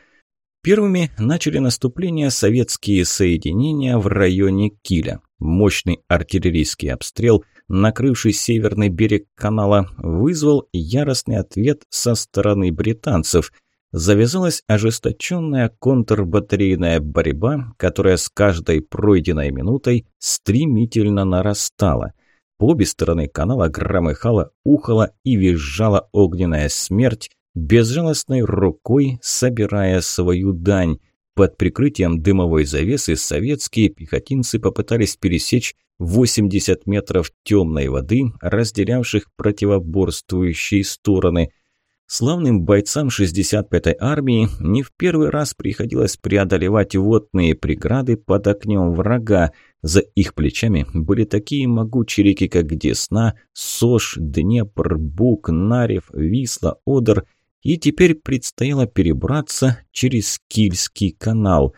A: Первыми начали наступление советские соединения в районе Киля. Мощный артиллерийский обстрел – накрывший северный берег канала, вызвал яростный ответ со стороны британцев. Завязалась ожесточенная контрбатарейная борьба, которая с каждой пройденной минутой стремительно нарастала. По обе стороны канала громыхала, ухала и визжала огненная смерть, безжалостной рукой собирая свою дань. Под прикрытием дымовой завесы советские пехотинцы попытались пересечь 80 метров темной воды, разделявших противоборствующие стороны. Славным бойцам 65-й армии не в первый раз приходилось преодолевать водные преграды под огнем врага. За их плечами были такие могучие реки, как Десна, Сош, Днепр, Бук, Нарев, Висла, Одер – и теперь предстояло перебраться через Кильский канал.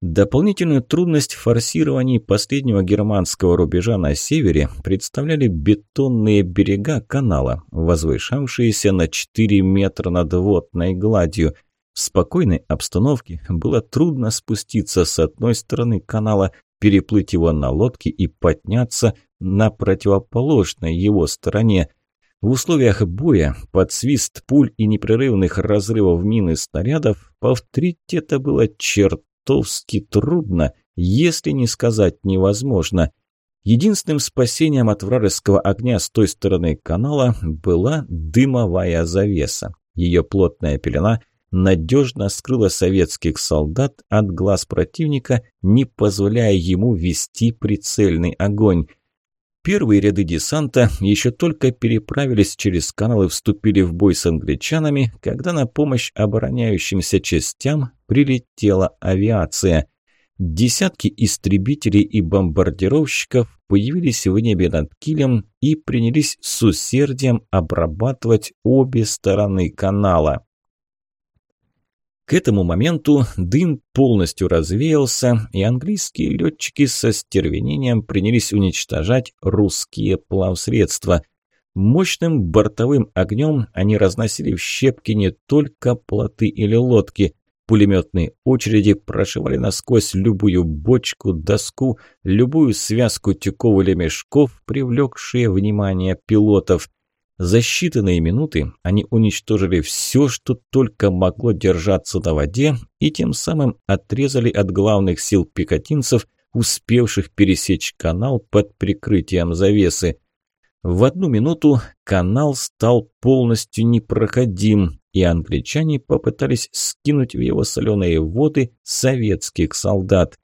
A: Дополнительную трудность в форсировании последнего германского рубежа на севере представляли бетонные берега канала, возвышавшиеся на 4 метра над водной гладью. В спокойной обстановке было трудно спуститься с одной стороны канала, переплыть его на лодке и подняться на противоположной его стороне – в условиях боя, под свист пуль и непрерывных разрывов мин и снарядов, повторить это было чертовски трудно, если не сказать невозможно. Единственным спасением от вражеского огня с той стороны канала была дымовая завеса. Ее плотная пелена надежно скрыла советских солдат от глаз противника, не позволяя ему вести прицельный огонь – Первые ряды десанта еще только переправились через каналы и вступили в бой с англичанами, когда на помощь обороняющимся частям прилетела авиация. Десятки истребителей и бомбардировщиков появились в небе над килем и принялись с усердием обрабатывать обе стороны канала. К этому моменту дым полностью развеялся, и английские летчики со стервенением принялись уничтожать русские плавсредства. Мощным бортовым огнем они разносили в щепки не только плоты или лодки. Пулеметные очереди прошивали насквозь любую бочку, доску, любую связку тюков или мешков, привлекшие внимание пилотов – за считанные минуты они уничтожили все, что только могло держаться на воде, и тем самым отрезали от главных сил пехотинцев, успевших пересечь канал под прикрытием завесы. В одну минуту канал стал полностью непроходим, и англичане попытались скинуть в его соленые воды советских солдат.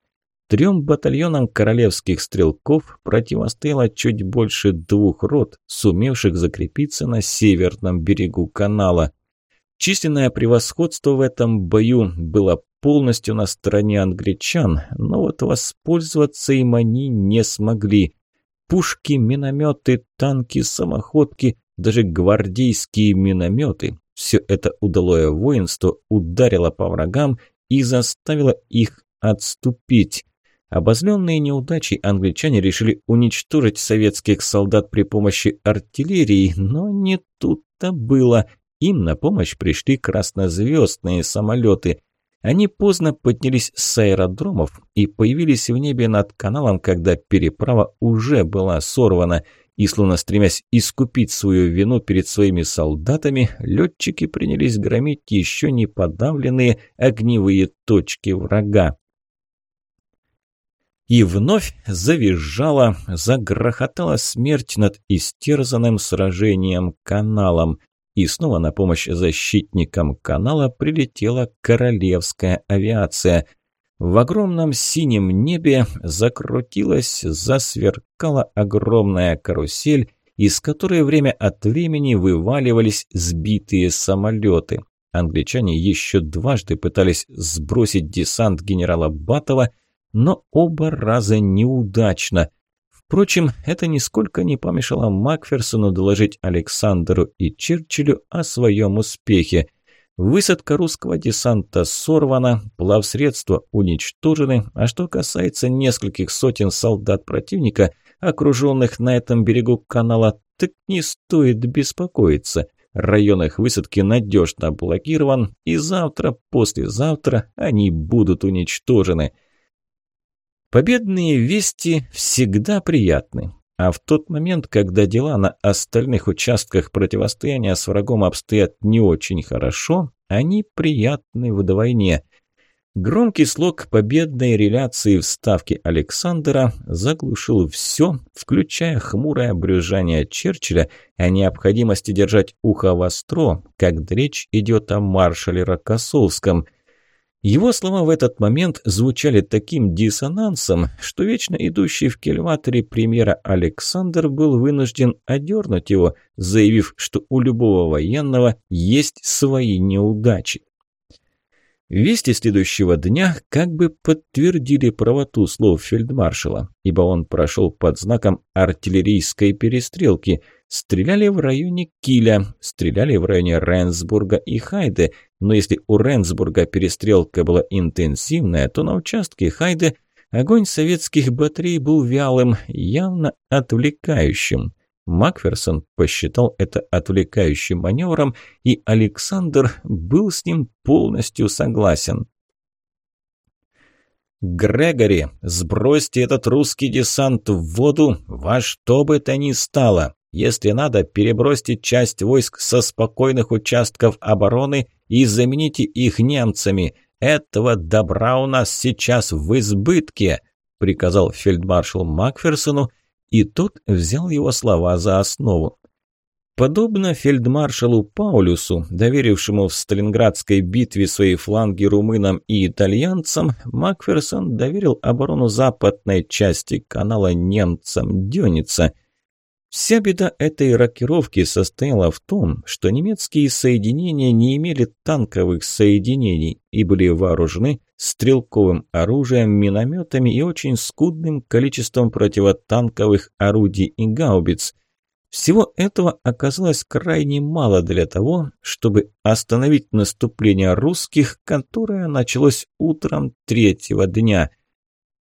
A: Трем батальонам королевских стрелков противостояло чуть больше двух рот, сумевших закрепиться на северном берегу канала. Численное превосходство в этом бою было полностью на стороне англичан, но вот воспользоваться им они не смогли. Пушки, минометы, танки, самоходки, даже гвардейские минометы – все это удалое воинство ударило по врагам и заставило их отступить. Обозленные неудачи англичане решили уничтожить советских солдат при помощи артиллерии, но не тут-то было. Им на помощь пришли краснозвездные самолеты. Они поздно поднялись с аэродромов и появились в небе над каналом, когда переправа уже была сорвана. И словно стремясь искупить свою вину перед своими солдатами, летчики принялись громить еще не подавленные огневые точки врага и вновь завизжала, загрохотала смерть над истерзанным сражением каналом. И снова на помощь защитникам канала прилетела королевская авиация. В огромном синем небе закрутилась, засверкала огромная карусель, из которой время от времени вываливались сбитые самолеты. Англичане еще дважды пытались сбросить десант генерала Батова – но оба раза неудачно. Впрочем, это нисколько не помешало Макферсону доложить Александру и Черчиллю о своем успехе. Высадка русского десанта сорвана, плавсредства уничтожены, а что касается нескольких сотен солдат противника, окруженных на этом берегу канала, так не стоит беспокоиться. Район их высадки надежно блокирован, и завтра, послезавтра они будут уничтожены. Победные вести всегда приятны. А в тот момент, когда дела на остальных участках противостояния с врагом обстоят не очень хорошо, они приятны вдвойне. Громкий слог победной реляции в ставке Александра заглушил все, включая хмурое брюзжание Черчилля о необходимости держать ухо востро, когда речь идет о маршале Рокоссовском – его слова в этот момент звучали таким диссонансом, что вечно идущий в кельваторе премьера Александр был вынужден одернуть его, заявив, что у любого военного есть свои неудачи. Вести следующего дня как бы подтвердили правоту слов фельдмаршала, ибо он прошел под знаком артиллерийской перестрелки. Стреляли в районе Киля, стреляли в районе Ренсбурга и Хайде – но если у Ренсбурга перестрелка была интенсивная, то на участке Хайде огонь советских батарей был вялым, явно отвлекающим. Макферсон посчитал это отвлекающим маневром, и Александр был с ним полностью согласен. «Грегори, сбросьте этот русский десант в воду во что бы то ни стало!» Если надо, перебросьте часть войск со спокойных участков обороны и замените их немцами. Этого добра у нас сейчас в избытке», – приказал фельдмаршал Макферсону, и тот взял его слова за основу. Подобно фельдмаршалу Паулюсу, доверившему в Сталинградской битве свои фланги румынам и итальянцам, Макферсон доверил оборону западной части канала немцам Дёница – Вся беда этой рокировки состояла в том, что немецкие соединения не имели танковых соединений и были вооружены стрелковым оружием, минометами и очень скудным количеством противотанковых орудий и гаубиц. Всего этого оказалось крайне мало для того, чтобы остановить наступление русских, которое началось утром третьего дня –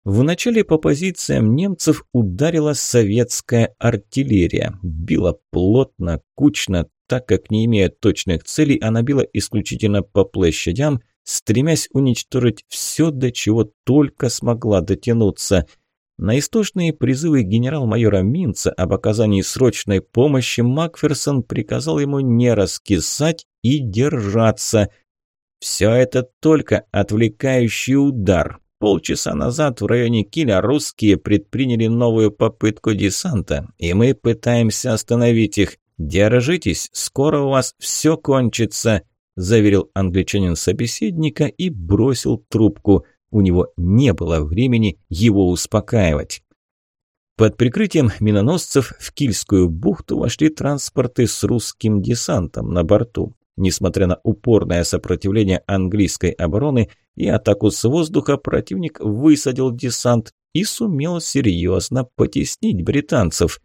A: Вначале по позициям немцев ударила советская артиллерия. Била плотно, кучно, так как не имея точных целей, она била исключительно по площадям, стремясь уничтожить все, до чего только смогла дотянуться. На истошные призывы генерал-майора Минца об оказании срочной помощи Макферсон приказал ему не раскисать и держаться. Все это только отвлекающий удар, Полчаса назад в районе Киля русские предприняли новую попытку десанта, и мы пытаемся остановить их. Держитесь, скоро у вас все кончится», – заверил англичанин собеседника и бросил трубку. У него не было времени его успокаивать. Под прикрытием миноносцев в Кильскую бухту вошли транспорты с русским десантом на борту. Несмотря на упорное сопротивление английской обороны, и атаку с воздуха противник высадил десант и сумел серьезно потеснить британцев.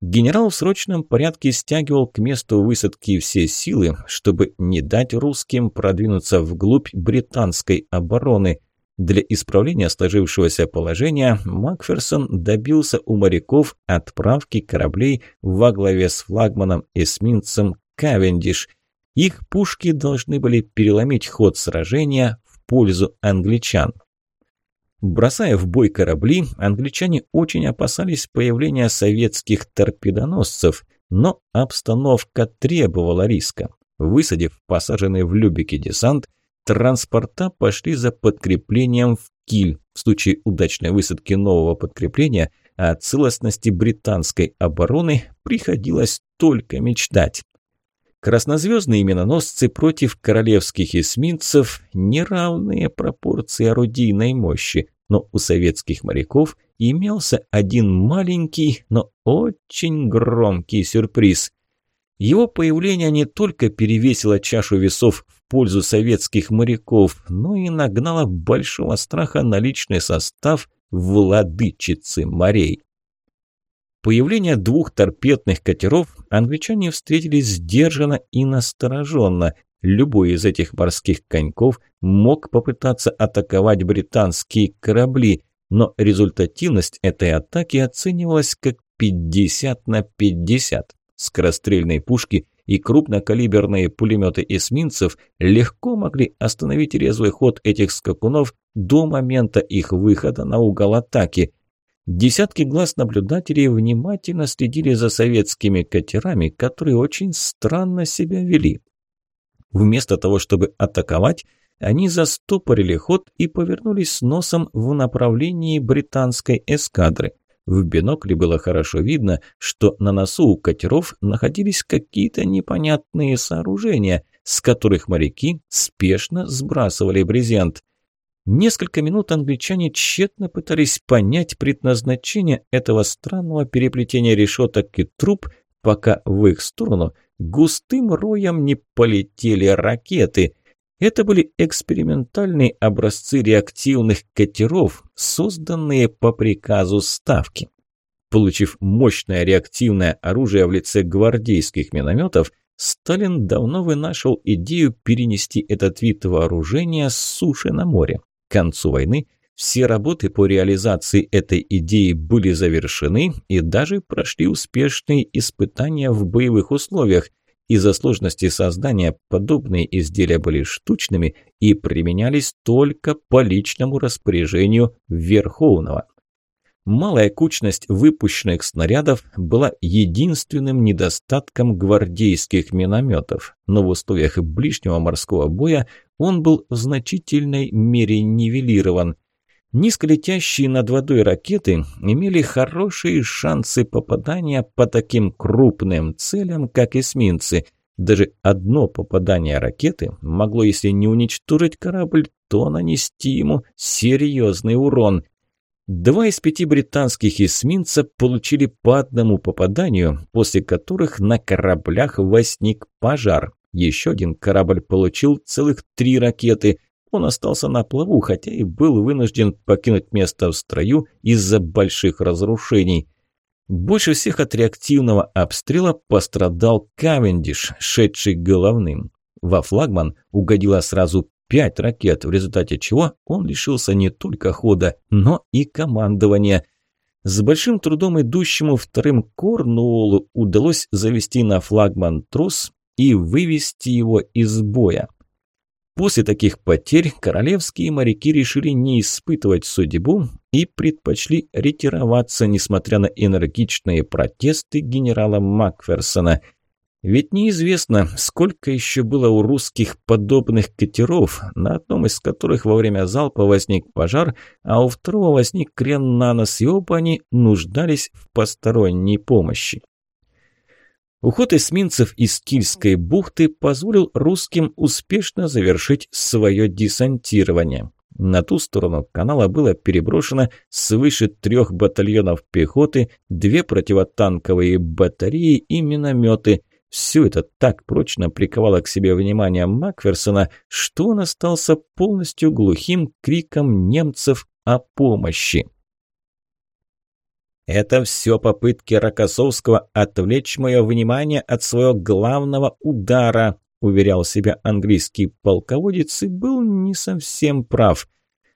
A: Генерал в срочном порядке стягивал к месту высадки все силы, чтобы не дать русским продвинуться вглубь британской обороны. Для исправления сложившегося положения Макферсон добился у моряков отправки кораблей во главе с флагманом-эсминцем «Кавендиш», их пушки должны были переломить ход сражения пользу англичан. Бросая в бой корабли, англичане очень опасались появления советских торпедоносцев, но обстановка требовала риска. Высадив посаженный в Любике десант, транспорта пошли за подкреплением в Киль. В случае удачной высадки нового подкрепления о целостности британской обороны приходилось только мечтать. Краснозвездные миноносцы против королевских эсминцев – неравные пропорции орудийной мощи, но у советских моряков имелся один маленький, но очень громкий сюрприз. Его появление не только перевесило чашу весов в пользу советских моряков, но и нагнало большого страха на личный состав владычицы морей появление двух торпедных катеров англичане встретились сдержанно и настороженно. Любой из этих морских коньков мог попытаться атаковать британские корабли, но результативность этой атаки оценивалась как 50 на 50. Скорострельные пушки и крупнокалиберные пулеметы эсминцев легко могли остановить резвый ход этих скакунов до момента их выхода на угол атаки – Десятки глаз наблюдателей внимательно следили за советскими катерами, которые очень странно себя вели. Вместо того, чтобы атаковать, они застопорили ход и повернулись носом в направлении британской эскадры. В бинокле было хорошо видно, что на носу у катеров находились какие-то непонятные сооружения, с которых моряки спешно сбрасывали брезент. Несколько минут англичане тщетно пытались понять предназначение этого странного переплетения решеток и труб, пока в их сторону густым роем не полетели ракеты. Это были экспериментальные образцы реактивных катеров, созданные по приказу Ставки. Получив мощное реактивное оружие в лице гвардейских минометов, Сталин давно вынашивал идею перенести этот вид вооружения с суши на море. К концу войны все работы по реализации этой идеи были завершены и даже прошли успешные испытания в боевых условиях. Из-за сложности создания подобные изделия были штучными и применялись только по личному распоряжению Верховного малая кучность выпущенных снарядов была единственным недостатком гвардейских минометов, но в условиях ближнего морского боя он был в значительной мере нивелирован. Низколетящие над водой ракеты имели хорошие шансы попадания по таким крупным целям, как эсминцы. Даже одно попадание ракеты могло, если не уничтожить корабль, то нанести ему серьезный урон – Два из пяти британских эсминцев получили по одному попаданию, после которых на кораблях возник пожар. Еще один корабль получил целых три ракеты. Он остался на плаву, хотя и был вынужден покинуть место в строю из-за больших разрушений. Больше всех от реактивного обстрела пострадал Кавендиш, шедший головным. Во флагман угодило сразу пять ракет, в результате чего он лишился не только хода, но и командования. С большим трудом идущему вторым Корнуолу удалось завести на флагман трос и вывести его из боя. После таких потерь королевские моряки решили не испытывать судьбу и предпочли ретироваться, несмотря на энергичные протесты генерала Макферсона – ведь неизвестно, сколько еще было у русских подобных катеров, на одном из которых во время залпа возник пожар, а у второго возник крен на нос, и оба они нуждались в посторонней помощи. Уход эсминцев из Кильской бухты позволил русским успешно завершить свое десантирование. На ту сторону канала было переброшено свыше трех батальонов пехоты, две противотанковые батареи и минометы, все это так прочно приковало к себе внимание Макферсона, что он остался полностью глухим криком немцев о помощи. Это все попытки Рокоссовского отвлечь мое внимание от своего главного удара, уверял себя английский полководец и был не совсем прав.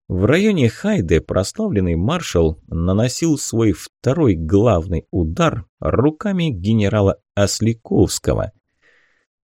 A: В районе Хайде прославленный маршал наносил свой второй главный удар руками генерала Осликовского.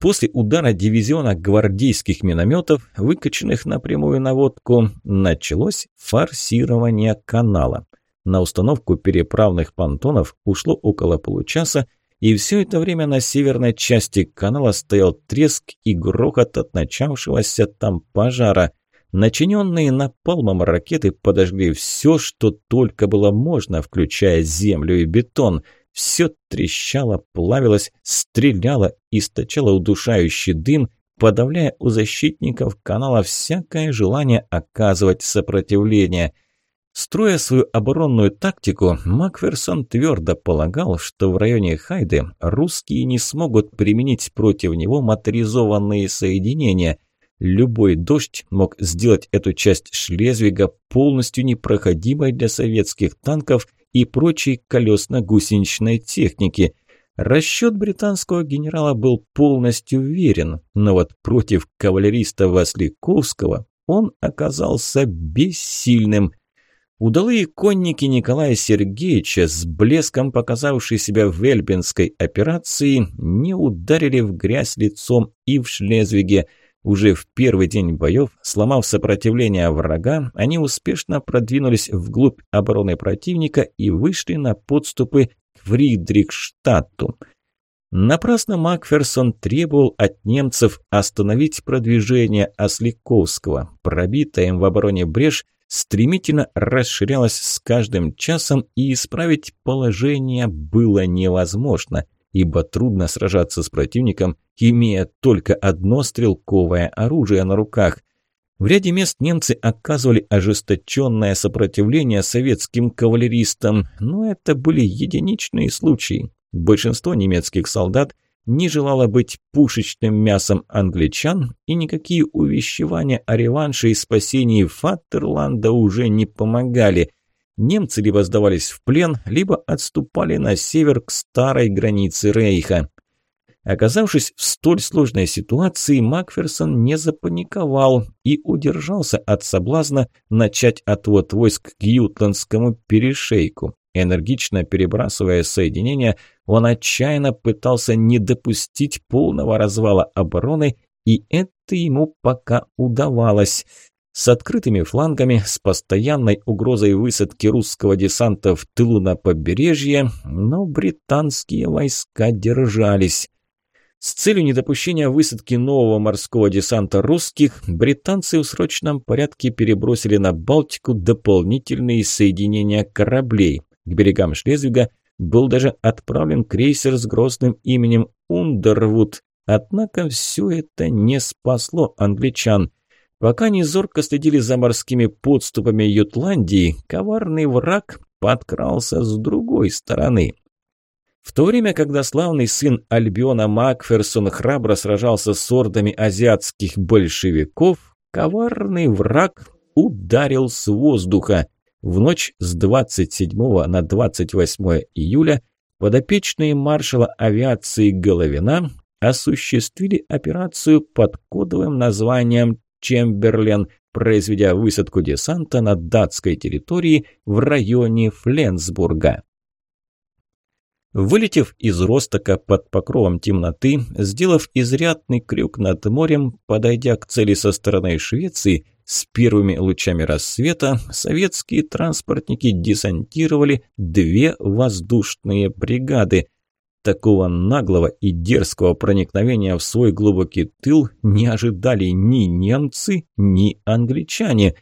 A: После удара дивизиона гвардейских минометов, выкачанных на прямую наводку, началось форсирование канала. На установку переправных понтонов ушло около получаса, и все это время на северной части канала стоял треск и грохот от начавшегося там пожара. Начиненные напалмом ракеты подожгли все, что только было можно, включая землю и бетон – все трещало, плавилось, стреляло, источало удушающий дым, подавляя у защитников канала всякое желание оказывать сопротивление. Строя свою оборонную тактику, Макферсон твердо полагал, что в районе Хайды русские не смогут применить против него моторизованные соединения. Любой дождь мог сделать эту часть Шлезвига полностью непроходимой для советских танков – и прочей колесно-гусеничной техники. Расчет британского генерала был полностью верен, но вот против кавалериста Васликовского он оказался бессильным. Удалые конники Николая Сергеевича, с блеском показавшие себя в Эльбинской операции, не ударили в грязь лицом и в Шлезвиге – уже в первый день боев, сломав сопротивление врага, они успешно продвинулись вглубь обороны противника и вышли на подступы к Фридрихштадту. Напрасно Макферсон требовал от немцев остановить продвижение Осликовского. Пробитая им в обороне брешь стремительно расширялась с каждым часом, и исправить положение было невозможно – ибо трудно сражаться с противником, имея только одно стрелковое оружие на руках. В ряде мест немцы оказывали ожесточенное сопротивление советским кавалеристам, но это были единичные случаи. Большинство немецких солдат не желало быть пушечным мясом англичан, и никакие увещевания о реванше и спасении Фаттерланда уже не помогали – немцы либо сдавались в плен, либо отступали на север к старой границе Рейха. Оказавшись в столь сложной ситуации, Макферсон не запаниковал и удержался от соблазна начать отвод войск к Ютландскому перешейку. Энергично перебрасывая соединения, он отчаянно пытался не допустить полного развала обороны, и это ему пока удавалось с открытыми флангами, с постоянной угрозой высадки русского десанта в тылу на побережье, но британские войска держались. С целью недопущения высадки нового морского десанта русских, британцы в срочном порядке перебросили на Балтику дополнительные соединения кораблей. К берегам Шлезвига был даже отправлен крейсер с грозным именем «Ундервуд». Однако все это не спасло англичан – Пока незорко следили за морскими подступами Ютландии, коварный враг подкрался с другой стороны. В то время, когда славный сын Альбиона Макферсон храбро сражался с ордами азиатских большевиков, коварный враг ударил с воздуха. В ночь с 27 на 28 июля подопечные маршала авиации Головина осуществили операцию под кодовым названием Чемберлен произведя высадку десанта на датской территории в районе Фленсбурга. Вылетев из Ростока под покровом темноты, сделав изрядный крюк над морем, подойдя к цели со стороны Швеции, с первыми лучами рассвета советские транспортники десантировали две воздушные бригады – такого наглого и дерзкого проникновения в свой глубокий тыл не ожидали ни немцы, ни англичане.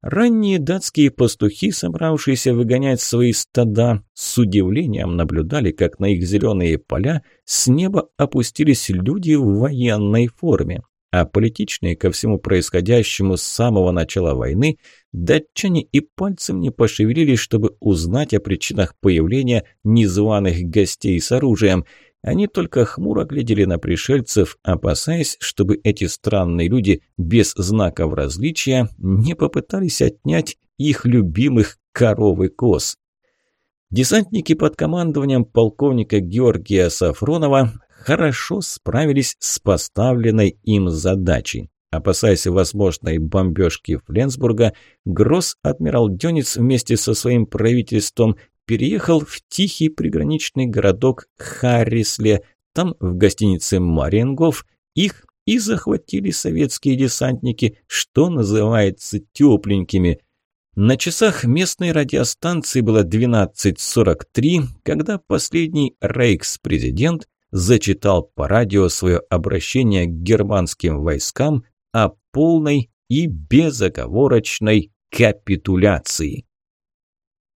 A: Ранние датские пастухи, собравшиеся выгонять свои стада, с удивлением наблюдали, как на их зеленые поля с неба опустились люди в военной форме. А политичные ко всему происходящему с самого начала войны – Датчане и пальцем не пошевелили, чтобы узнать о причинах появления незваных гостей с оружием. Они только хмуро глядели на пришельцев, опасаясь, чтобы эти странные люди без знаков различия не попытались отнять их любимых коровы коз. Десантники под командованием полковника Георгия Сафронова хорошо справились с поставленной им задачей. Опасаясь возможной бомбежки Фленсбурга, Гросс адмирал Дёниц вместе со своим правительством переехал в тихий приграничный городок Харрисле. Там, в гостинице «Марингов», их и захватили советские десантники, что называется тепленькими. На часах местной радиостанции было 12.43, когда последний рейкс-президент зачитал по радио свое обращение к германским войскам, о полной и безоговорочной капитуляции.